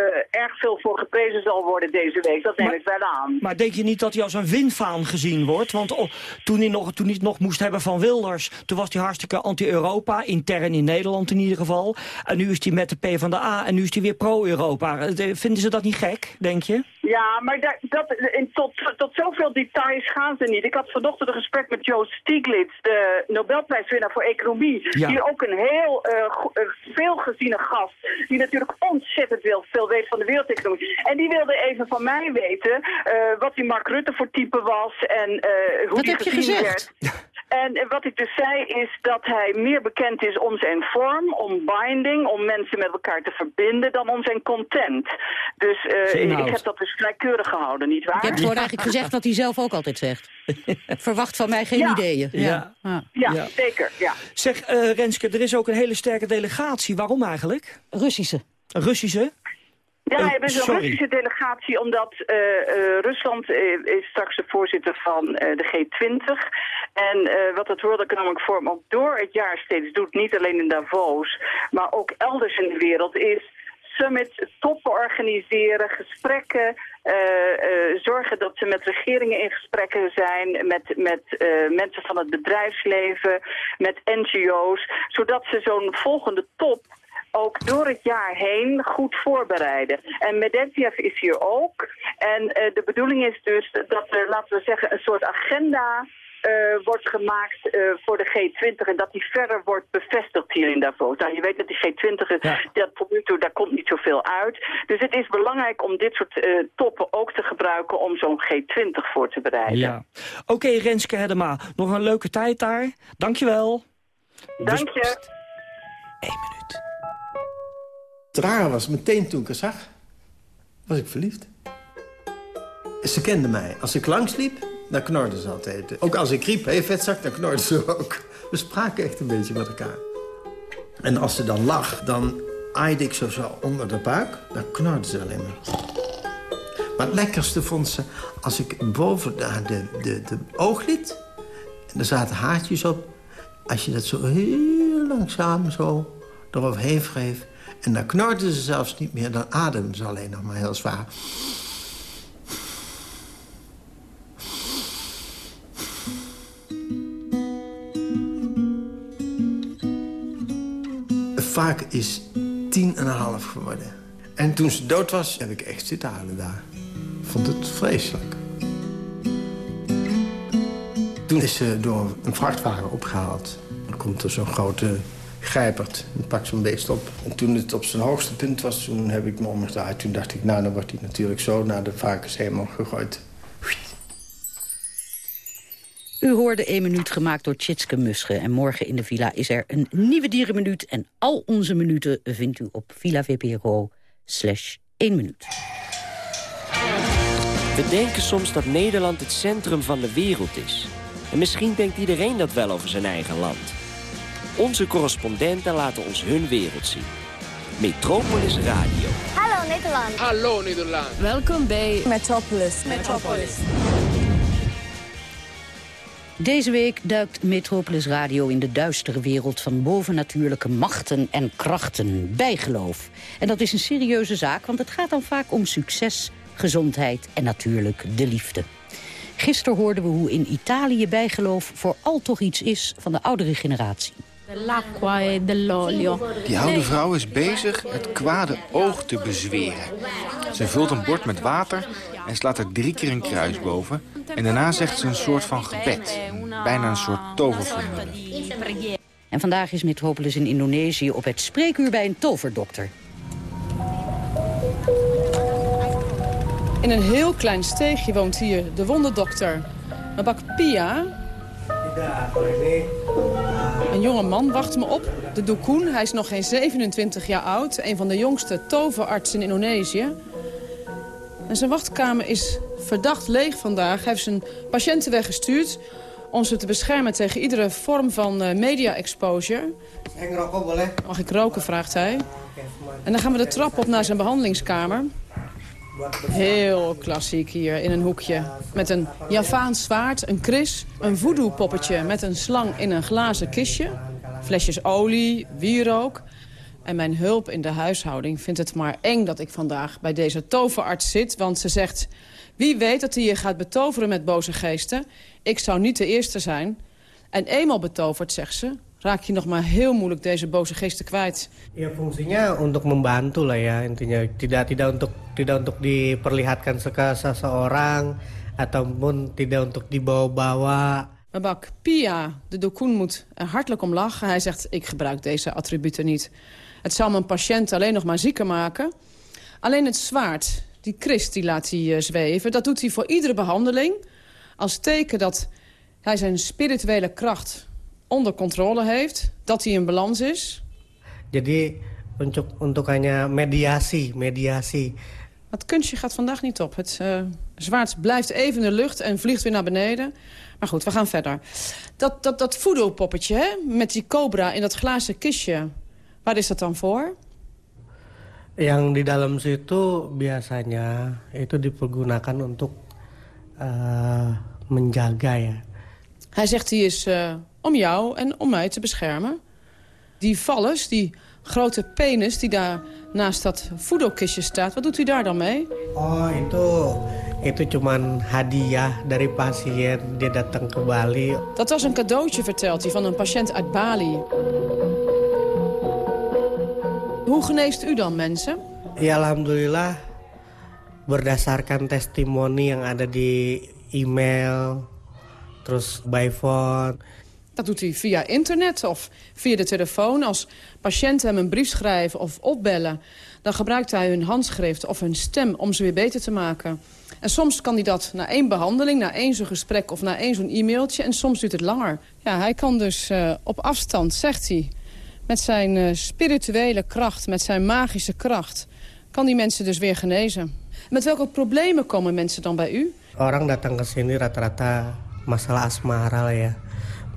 erg veel voor geprezen zal worden deze week. Dat neem ik wel aan. Maar denk je niet dat hij als een winfaan gezien wordt? Want oh, toen, hij nog, toen hij het nog moest hebben van Wilders, toen was hij hartstikke anti-Europa, intern in Nederland in ieder geval. En nu is hij met de P van de A en nu is hij weer pro-Europa. Eh, vinden ze dat niet gek, denk je? Ja, maar dat, dat, tot, tot zoveel details gaan ze niet. Ik had vanochtend een gesprek met Joe Stiglitz, de Nobelprijswinnaar voor Economie. Ja. Hier ook een heel uh, veelgeziene gast, die natuurlijk ontzettend veel, veel weet van de wereldeconomie. En die wilde even van mij weten uh, wat die Mark Rutte voor type was en uh, hoe die gezien werd. En wat ik dus zei is dat hij meer bekend is om zijn vorm, om binding, om mensen met elkaar te verbinden, dan om zijn content. Dus uh, ik heb dat dus gelijkkeurig gehouden, niet waar? Je hebt gewoon eigenlijk gezegd wat hij zelf ook altijd zegt. Verwacht van mij geen ideeën. Ja. Ja. ja. zeker. Ja. Zeg, uh, Renske, er is ook een hele sterke delegatie. Waarom eigenlijk? Russische. Russische? Ja, we hebben een Russische delegatie omdat uh, uh, Rusland uh, is straks de voorzitter van de G20. En wat het World Economic Forum ook door het jaar steeds doet, niet alleen in Davos, maar ook elders in de wereld, is summits, toppen organiseren, gesprekken, uh, uh, zorgen dat ze met regeringen in gesprekken zijn, met, met mensen van het bedrijfsleven, met NGO's, zodat ze zo'n volgende top ook door het jaar heen goed voorbereiden. En Medvedev is hier ook. En eh, de bedoeling is dus dat er, laten we zeggen, een soort agenda eh, wordt gemaakt eh, voor de G20 en dat die verder wordt bevestigd hier in Davos. Nou, je weet dat die G20 is, dat tot nu toe, daar komt niet zoveel uit. Dus het is belangrijk om dit soort eh, toppen ook te gebruiken om zo'n G20 voor te bereiden. Ja. Oké, Renske Hedema, nog een leuke tijd daar. Dankjewel. Dank je. Het rare was, meteen toen ik haar zag, was ik verliefd. Ze kende mij. Als ik langsliep, dan knorde ze altijd. Ook als ik riep, hé, vetzak, dan knorde ze ook. We spraken echt een beetje met elkaar. En als ze dan lag, dan aaide ik zo, zo onder de buik. Dan knorde ze alleen maar. Maar het lekkerste vond ze als ik boven de, de, de, ooglid... en er zaten haartjes op. Als je dat zo heel langzaam zo eroverheen wreef... en dan knorde ze zelfs niet meer, dan ademde ze alleen nog maar heel zwaar. Vaak is tien en een half geworden. En toen ze dood was, heb ik echt zitten huilen daar. Vond het vreselijk. Toen is ze door een vrachtwagen opgehaald. Dan komt er zo'n grote grijpert en pakt zo'n beest op. En toen het op zijn hoogste punt was, toen heb ik me omgedraaid. Toen dacht ik, nou, dan wordt hij natuurlijk zo naar de varkenshemel gegooid. U hoorde 1 minuut gemaakt door Tjitske Musche. En morgen in de villa is er een nieuwe dierenminuut. En al onze minuten vindt u op villavpro slash 1 minuut. We denken soms dat Nederland het centrum van de wereld is. En misschien denkt iedereen dat wel over zijn eigen land. Onze correspondenten laten ons hun wereld zien. Metropolis Radio. Hallo Nederland. Hallo Nederland. Welkom bij Metropolis. Metropolis. Deze week duikt Metropolis Radio in de duistere wereld van bovennatuurlijke machten en krachten, bijgeloof. En dat is een serieuze zaak, want het gaat dan vaak om succes, gezondheid en natuurlijk de liefde. Gisteren hoorden we hoe in Italië bijgeloof vooral toch iets is van de oudere generatie. L'acqua e dell'olio. Die oude vrouw is bezig het kwade oog te bezweren. Ze vult een bord met water en slaat er drie keer een kruis boven. En daarna zegt ze een soort van gebed. Bijna een soort toverformule. En vandaag is Metropolis in Indonesië op het spreekuur bij een toverdokter. In een heel klein steegje woont hier de wonderdokter Mabak Pia. Een jonge man wacht me op, de Dukun. Hij is nog geen 27 jaar oud, een van de jongste toverartsen in Indonesië. En zijn wachtkamer is verdacht leeg vandaag. Hij heeft zijn patiënten weggestuurd om ze te beschermen tegen iedere vorm van uh, media-exposure. Mag ik roken, vraagt hij. En dan gaan we de trap op naar zijn behandelingskamer. Heel klassiek hier in een hoekje. Met een Javaans zwaard, een kris, een voodoo-poppetje met een slang in een glazen kistje. Flesjes olie, wierook. En mijn hulp in de huishouding vindt het maar eng dat ik vandaag bij deze toverarts zit. Want ze zegt, wie weet dat hij je gaat betoveren met boze geesten. Ik zou niet de eerste zijn. En eenmaal betoverd, zegt ze, raak je nog maar heel moeilijk deze boze geesten kwijt. Ja, fungsinya untuk membantu lah ya intinya. Tidak tidak untuk tidak untuk diperlihatkan ke seseorang ataupun tidak untuk dibawa-bawa. Babak Pia, de dokoen, moet er hartelijk om lachen. Hij zegt, ik gebruik deze attributen niet. Het zal mijn patiënt alleen nog maar zieker maken. Alleen het zwaard, die Christ, die laat hij uh, zweven. Dat doet hij voor iedere behandeling. Als teken dat hij zijn spirituele kracht onder controle heeft. Dat hij in balans is. Jadi untuk, untuk hanya mediasi, mediasi. Het kunstje gaat vandaag niet op. Het uh, zwaard blijft even in de lucht en vliegt weer naar beneden. Maar goed, we gaan verder. Dat, dat, dat voodoo-poppetje, hè? met die cobra in dat glazen kistje. Waar is dat dan voor? Yang di dalam situ biasanya itu dipergunakan untuk uh, menjaga ya. Hij zegt die is uh, om jou en om mij te beschermen. Die vallers, die grote penis die daar naast dat voedelkistje staat, wat doet u daar dan mee? Oh, itu itu cuman hadiah dari pasien dia datang ke Bali. Dat was een cadeautje, vertelt hij, van een patiënt uit Bali. Hoe geneest u dan mensen? Ya alhamdulillah berdasarkan testimoni yang ada di e-mail, terus by phone. Dat doet hij via internet of via de telefoon. Als patiënten hem een brief schrijven of opbellen... dan gebruikt hij hun handschrift of hun stem om ze weer beter te maken. En soms kan hij dat na één behandeling, na één zo'n gesprek of na één zo'n e-mailtje... en soms duurt het langer. Ja, hij kan dus uh, op afstand, zegt hij, met zijn uh, spirituele kracht... met zijn magische kracht, kan die mensen dus weer genezen. Met welke problemen komen mensen dan bij u? Orang datang ke sini rata-rata masalah asmara ya.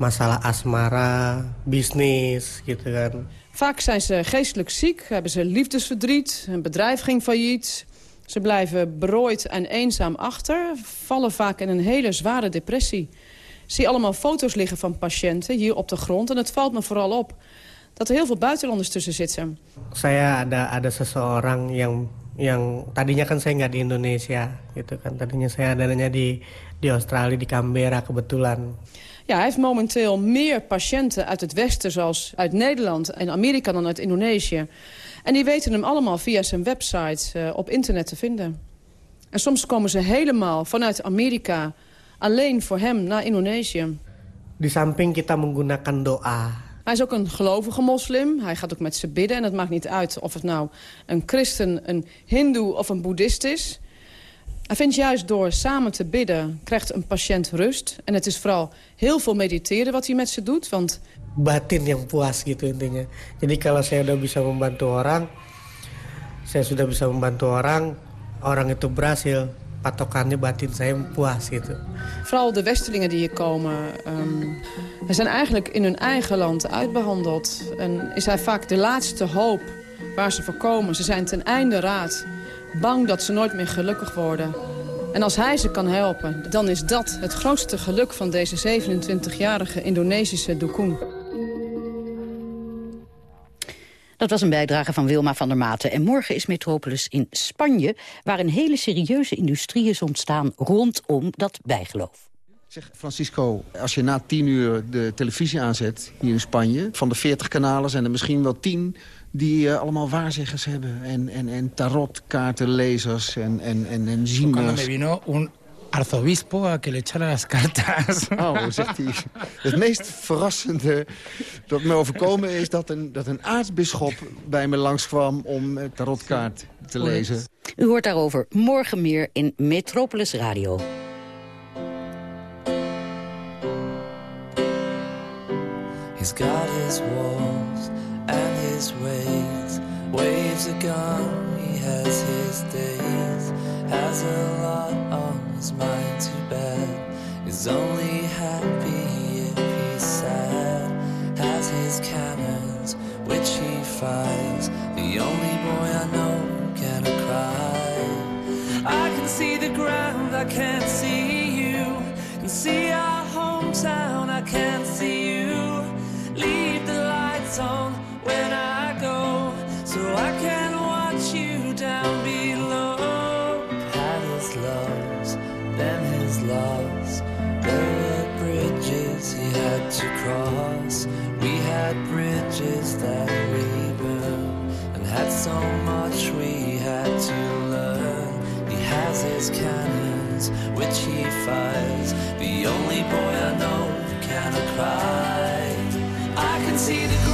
Masalah asmara, bisnis gitu kan. Vaak zijn ze geestelijk ziek, hebben ze liefdesverdriet, een bedrijf ging failliet. Ze blijven berooid en eenzaam achter, vallen vaak in een hele zware depressie. Zie allemaal foto's liggen van patiënten hier op de grond en het valt me vooral op dat er heel veel buitenlanders tussen zitten. Saya ada ada seseorang yang yang tadinya kan saya nggak di Indonesia gitu kan tadinya saya adanya di di Australië di Canberra kebetulan. Ja, hij heeft momenteel meer patiënten uit het westen zoals uit Nederland en Amerika dan uit Indonesië. En die weten hem allemaal via zijn website uh, op internet te vinden. En soms komen ze helemaal vanuit Amerika alleen voor hem naar Indonesië. Di samping kita menggunakan doa hij is ook een gelovige moslim. Hij gaat ook met ze bidden. En het maakt niet uit of het nou een christen, een hindoe of een boeddhist is. Hij vindt juist door samen te bidden krijgt een patiënt rust. En het is vooral heel veel mediteren wat hij met ze doet. Want batin yang puas gitu intinya. Jadi kalau saya udah bisa membantu orang, saya sudah bisa membantu orang, orang itu berhasil, patokannya batin saya puas gitu. Vooral de Westelingen die hier komen, um, zijn eigenlijk in hun eigen land uitbehandeld. En is hij vaak de laatste hoop waar ze voor komen. Ze zijn ten einde raad, bang dat ze nooit meer gelukkig worden. En als hij ze kan helpen, dan is dat het grootste geluk van deze 27-jarige Indonesische Dukun. Dat was een bijdrage van Wilma van der Maten. En morgen is Metropolis in Spanje... waar een hele serieuze industrie is ontstaan rondom dat bijgeloof. Zeg, Francisco, als je na tien uur de televisie aanzet hier in Spanje... van de 40 kanalen zijn er misschien wel tien die uh, allemaal waarzeggers hebben. En, en, en tarotkaartenlezers en, en, en, en zieners arzobispo a que le echara las cartas. Oh, zegt hij. Het meest verrassende dat me overkomen is dat een, dat een aartsbisschop bij me langskwam om tarotkaart te lezen. U hoort daarover morgen meer in Metropolis Radio. He's got his walls and his ways. Waves are gone, he has his days. Has a lot on his mind to bed. Is only happy if he's sad. Has his cannons, which he fires. The only boy I know can cry. I can see the ground, I can't see you. Can see our hometown, I can't see you. Leave the lights on when I to cross. We had bridges that we burned, and had so much we had to learn. He has his cannons, which he fires. The only boy I know who cannot cry. I can see the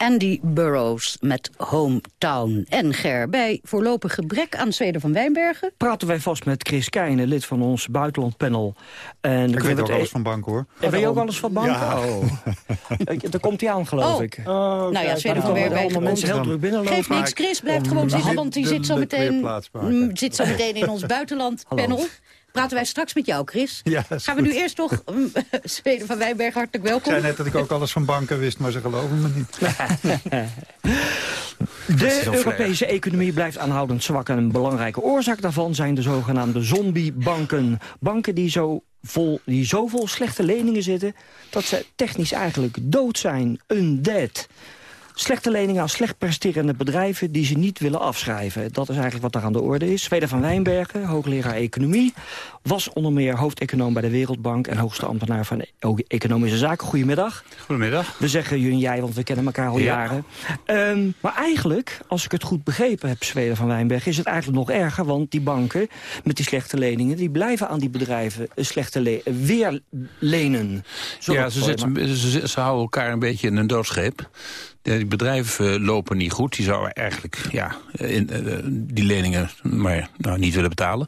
Andy Burroughs met Hometown. En Ger, bij voorlopig gebrek aan Zweden van Wijnbergen... Praten wij vast met Chris Keijnen, lid van ons buitenlandpanel. En ik weet ook alles van banken, hoor. En weet je ook alles van banken? Ja. Oh. Daar komt hij aan, geloof Oh. ik. nou ja, Zweden van Wijnbergen. mensen heel druk binnenlopen. Geeft niks, Chris blijft gewoon zitten, want die zit zo meteen, mm, zit zo meteen in ons buitenlandpanel. Praten wij straks met jou, Chris. Ja, Gaan we nu eerst nog mm, Zweden van Wijnbergen hartelijk Ik welkom. zei net dat ik ook alles van banken wist, maar ze geloven me niet. De Europese economie blijft aanhoudend zwak en een belangrijke oorzaak daarvan zijn de zogenaamde zombiebanken. Banken die zo vol, die zo vol slechte leningen zitten dat ze technisch eigenlijk dood zijn, undead. Slechte leningen aan slecht presterende bedrijven die ze niet willen afschrijven. Dat is eigenlijk wat daar aan de orde is. Zweden van Wijnbergen, hoogleraar economie... was onder meer hoofdeconoom bij de Wereldbank... en hoogste ambtenaar van Economische Zaken. Goedemiddag. Goedemiddag. We zeggen jullie en jij, want we kennen elkaar al Ja. jaren. Ehm, maar eigenlijk, als ik het goed begrepen heb, Zweden van Wijnbergen... is het eigenlijk nog erger, want die banken met die slechte leningen... die blijven aan die bedrijven slechte le weer lenen. Zo ja, ze, ze, ze houden elkaar een beetje in een doodscheep. De bedrijven eh, lopen niet goed. Die zouden eigenlijk ja, in, eh, die leningen maar nou, niet willen betalen.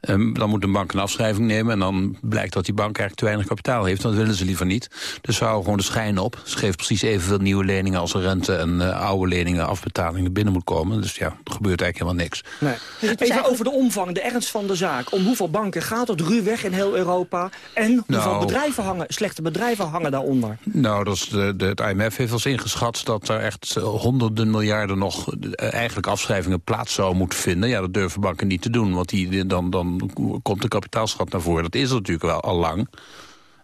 Ehm, dan moet een bank een afschrijving nemen... en dan blijkt dat die bank eigenlijk te weinig kapitaal heeft. Dat willen ze liever niet. Dus ze houden gewoon de schijn op. Ze geven precies evenveel nieuwe leningen... als er rente en eh, oude leningen afbetalingen binnen moet komen. Dus ja, er gebeurt eigenlijk helemaal niks. Nee. Even over de omvang, de ernst van de zaak. Om hoeveel banken gaat het ruwweg in heel Europa? En hoeveel Nou. bedrijven hangen, slechte bedrijven hangen daaronder? Nou, dat is de, de, het IMF heeft wel eens ingeschat dat er echt eh, honderden miljarden nog eh, eigenlijk afschrijvingen plaats zou moeten vinden. Ja, dat durven banken niet te doen, want die, die- dan, dan komt de kapitaalschat naar voren. Dat is er natuurlijk wel al lang.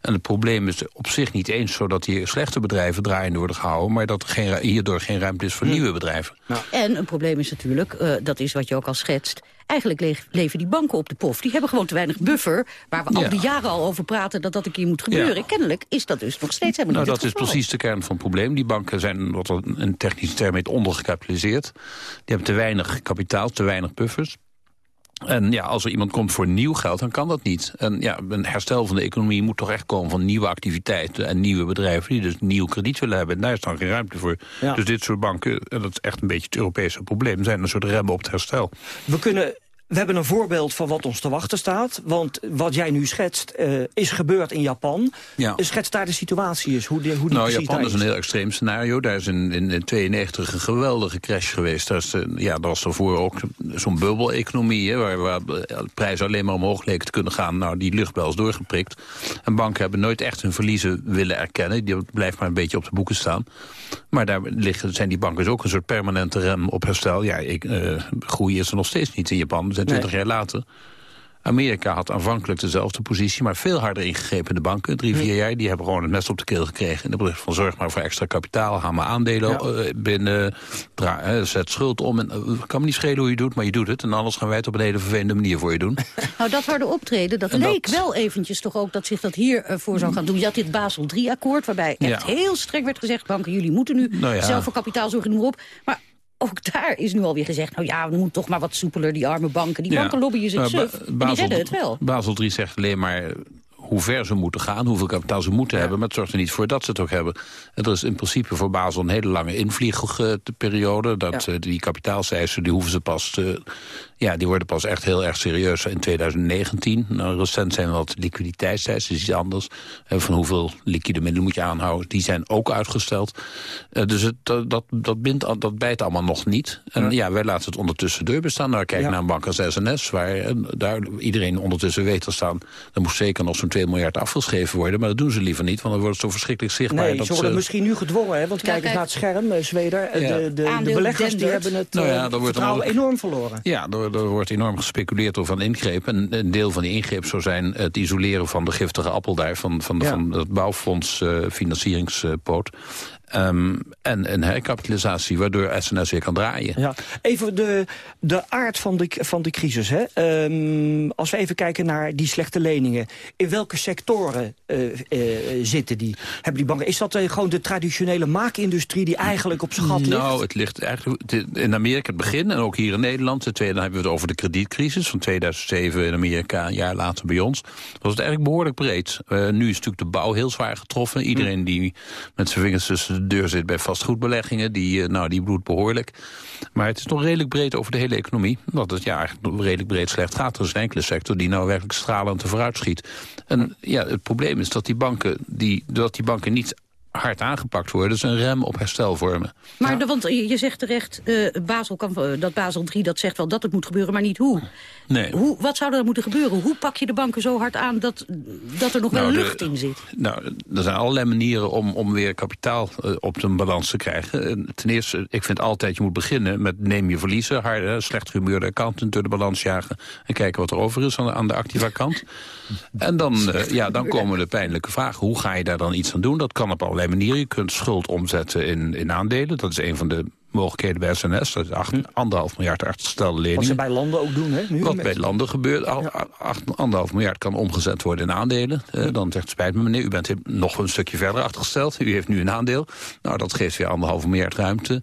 En het probleem is op zich niet eens zo dat hier slechte bedrijven draaiende worden gehouden, maar dat er geen, hierdoor geen ruimte is voor nieuwe bedrijven. En een probleem is natuurlijk, eh, dat is wat je ook al schetst... eigenlijk le- leven die banken op de pof. Die hebben gewoon te weinig buffer, waar we al die jaren al over praten... dat dat een keer moet gebeuren. Ja. Kennelijk is dat dus nog steeds helemaal Nou, niet dat is precies de kern van het probleem. Die banken zijn, wat een technische term heet, ondergecapitaliseerd. Die hebben te weinig kapitaal, te weinig buffers. En ja, als er iemand komt voor nieuw geld, dan kan dat niet. En ja, een herstel van de economie moet toch echt komen van nieuwe activiteiten en nieuwe bedrijven die dus nieuw krediet willen hebben. En daar is dan geen ruimte voor. Ja. Dus dit soort banken, en dat is echt een beetje het Europese probleem, zijn een soort remmen op het herstel. We kunnen... We hebben een voorbeeld van wat ons te wachten staat. Want wat jij nu schetst, eh, is gebeurd in Japan. Ja. Schets daar de situatie is, hoe die, hoe die Nou, Japan is een heel extreem scenario. Daar is in, in, in 92 een geweldige crash geweest. Daar is, eh, ja, dat was daarvoor ook zo'n bubbeleconomie... waar, waar de prijzen alleen maar omhoog leken te kunnen gaan. Nou, die luchtbel is doorgeprikt. En banken hebben nooit echt hun verliezen willen erkennen. Die blijft maar een beetje op de boeken staan. Maar daar liggen, zijn die banken dus ook een soort permanente rem op herstel. Ja, ik, eh, groei is er nog steeds niet in Japan. We zijn 20 jaar later. Amerika had aanvankelijk dezelfde positie, maar veel harder ingegrepen in de banken. Drie, vier jaar, die hebben gewoon het mes op de keel gekregen. In de bericht van zorg maar voor extra kapitaal, haal maar aandelen eh, binnen, dra, eh, zet schuld om. En, eh, kan me niet schelen hoe je doet, maar je doet het. En anders gaan wij het op een hele vervelende manier voor je doen. Nou, dat harde optreden, dat En dat- leek wel eventjes toch ook dat zich dat hier voor zou gaan doen. Je had dit Basel III-akkoord, waarbij echt Ja. heel streng werd gezegd... banken, jullie moeten nu Nou ja. zelf voor kapitaal zorgen, noem maar op. Maar ook daar is nu alweer gezegd... nou ja, we moeten toch maar wat soepeler, die arme banken. Die Ja. banken lobbyen zich Ba- en die redden het wel. Basel III zegt alleen maar hoe ver ze moeten gaan, hoeveel kapitaal ze moeten hebben... maar het zorgt er niet voor dat ze het ook hebben. En er is in principe voor Basel een hele lange invliegperiode. Dat, eh, die kapitaalseisen die hoeven ze pas... eh, ja, die worden pas echt heel erg serieus in 2019. Nou, recent zijn wat liquiditeitseisen, is iets anders. Eh, van hoeveel liquide middelen moet je aanhouden. Die zijn ook uitgesteld. Eh, dus het, dat, dat, bindt, dat bijt allemaal nog niet. En ja, wij laten het ondertussen deurbestaan. Nou, kijk Ja. naar een bank als SNS, waar eh, daar iedereen ondertussen weet te staan. Er moet zeker nog zo'n 2 miljard afgeschreven worden. Maar dat doen ze liever niet, want dan wordt het zo verschrikkelijk zichtbaar. Nee, dat ze worden misschien nu gedwongen, hè? want Ja, kijk eens naar het scherm, Zweder. Ja. De, de, de beleggers die hebben het Nou ja, daar wordt vertrouwen allemaal- enorm verloren. Ja, er, er wordt enorm gespeculeerd over een ingreep. En een deel van die ingreep zou zijn het isoleren van de giftige appel daar... van, van, Ja. van het bouwfonds financieringspoot. Ehm, en een herkapitalisatie waardoor SNS weer kan draaien. Ja. Even de, de aard van de, van de crisis. Hè? Ehm, als we even kijken naar die slechte leningen. In welke sectoren eh, eh, zitten die? Hebben die banken? Is dat eh, gewoon de traditionele maakindustrie die eigenlijk op zijn gat ligt? Nou, het ligt eigenlijk in Amerika het begin en ook hier in Nederland. De tweede dan hebben we het over de kredietcrisis van 2007 in Amerika, een jaar later bij ons. Was het eigenlijk behoorlijk breed. Nu is natuurlijk de bouw heel zwaar getroffen. Iedereen die met zijn vingers tussen de de deur zit bij vastgoedbeleggingen. Die, nou, die bloedt behoorlijk. Maar het is nog redelijk breed over de hele economie. Dat het ja, eigenlijk redelijk breed slecht gaat. Er is een enkele sector die nou werkelijk stralend te vooruit schiet. En ja, het probleem is dat die banken, die, dat die banken niet hard aangepakt worden. Dus een rem op herstel vormen. Maar de, want je zegt terecht, uh, Basel kan, dat Basel 3 dat zegt wel dat het moet gebeuren, maar niet hoe. Nee. hoe wat zou er moeten gebeuren? Hoe pak je de banken zo hard aan dat, dat er nog nou, wel de, lucht in zit? Nou, er zijn allerlei manieren om, om weer kapitaal uh, op de balans te krijgen. ten eerste, ik vind altijd, je moet beginnen met neem je verliezen. Harde, slecht gehumeurde accountant door de balans jagen. En kijken wat er over is aan de, aan de activa kant. en dan, uh, ja, dan komen de pijnlijke vragen. Hoe ga je daar dan iets aan doen? Dat kan op allerlei manieren. Je kunt schuld omzetten in, in aandelen. Dat is een van de mogelijkheden bij SNS. Dat is acht, anderhalf miljard achtergestelde leningen. Wat ze bij landen ook doen, hè? Nu Wat bij landen gebeurt. Al, acht, anderhalf miljard kan omgezet worden in aandelen. Eh, dan zegt spijt me meneer, u bent nog een stukje verder achtergesteld. U heeft nu een aandeel. Nou, dat geeft weer anderhalf miljard ruimte.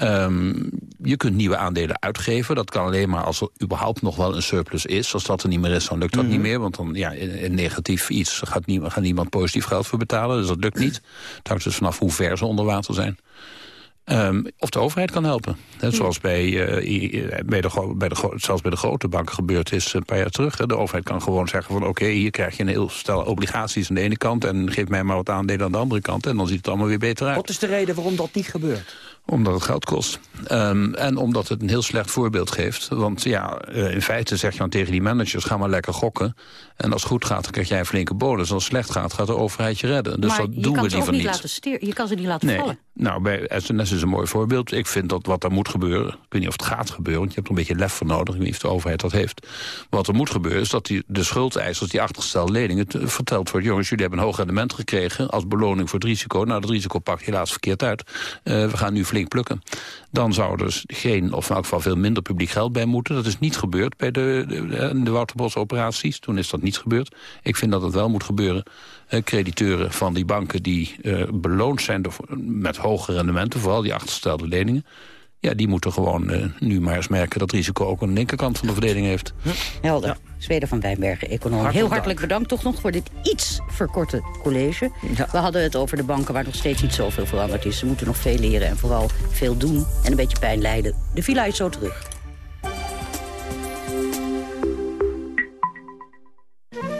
Ehm, je kunt nieuwe aandelen uitgeven. Dat kan alleen maar als er überhaupt nog wel een surplus is. Als dat er niet meer is, dan lukt dat niet meer. Want dan, ja, in, negatief iets gaat, nie, gaat niemand positief geld voor betalen. Dus dat lukt niet. Het hangt dus vanaf hoe ver ze onder water zijn. Ehm, of de overheid kan helpen. Hè, zoals bij, eh, bij, de, bij de, zelfs bij de grote banken gebeurd is een paar jaar terug. De overheid kan gewoon zeggen van oké, hier krijg je een heel stel obligaties aan de ene kant... en geef mij maar wat aandelen aan de andere kant. En dan ziet het allemaal weer beter uit. Wat is de reden waarom dat niet gebeurt? Omdat het geld kost. Ehm, en omdat het een heel slecht voorbeeld geeft. Want ja, eh, in feite zeg je dan tegen die managers... ga maar lekker gokken. En als het goed gaat, dan krijg jij een flinke bonus. Als het slecht gaat, gaat de overheid je redden. Dus maar dat doen we liever niet niet. laten je kan ze niet laten Nee, vallen. Nou, bij SNS is een mooi voorbeeld. Ik vind dat wat er moet gebeuren... ik weet niet of het gaat gebeuren, want je hebt er een beetje lef voor nodig... ik weet niet of de overheid dat heeft. Wat er moet gebeuren is dat die, de schuldeisers... die achtergestelde leningen te- verteld wordt... jongens, jullie hebben een hoog rendement gekregen... als beloning voor het risico. Nou, dat risico pakt helaas verkeerd uit. Eh, we gaan nu flink plukken. Dan zou er dus geen, of in elk geval veel minder publiek geld bij moeten. Dat is niet gebeurd bij de, de, de Wouterbos-operaties. Toen is dat niet gebeurd. Ik vind dat het wel moet gebeuren. Eh, crediteuren van die banken die eh, beloond zijn door, met hoge rendementen... vooral die achtergestelde leningen... Ja, die moeten gewoon eh, nu maar eens merken dat risico ook de linkerkant van de verdeling heeft. Helder. Zweden van Wijnbergen, econoom. Hartelijk Heel dank. hartelijk bedankt toch nog voor dit iets verkorte college. We hadden het over de banken waar nog steeds niet zoveel veranderd is. Ze moeten nog veel leren en vooral veel doen en een beetje pijn lijden. De villa is zo terug.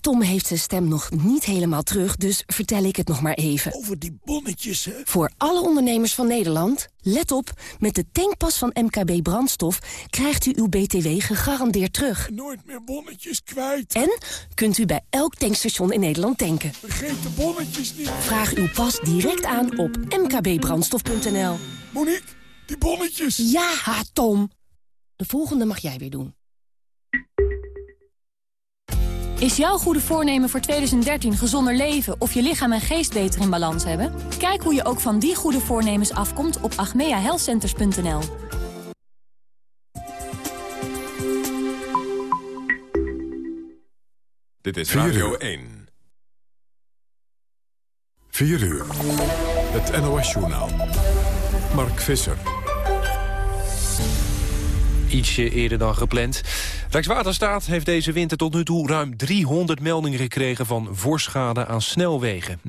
Tom heeft zijn stem nog niet helemaal terug, dus vertel ik het nog maar even. Over die bonnetjes, hè? Voor alle ondernemers van Nederland, let op, met de tankpas van MKB Brandstof krijgt u uw BTW gegarandeerd terug. Nooit meer bonnetjes kwijt. En kunt u bij elk tankstation in Nederland tanken. Vergeet de bonnetjes niet. Vraag uw pas direct aan op mkbbrandstof.nl. Monique, die bonnetjes. Ja, Tom. De volgende mag jij weer doen. Is jouw goede voornemen voor 2013 gezonder leven of je lichaam en geest beter in balans hebben? Kijk hoe je ook van die goede voornemens afkomt op agmeahealthcenters.nl. Dit is Radio 1. 4 uur. Het NOS-journaal. Mark Visser. Ietsje eerder dan gepland. Rijkswaterstaat heeft deze winter tot nu toe ruim 300 meldingen gekregen van voorschade aan snelwegen.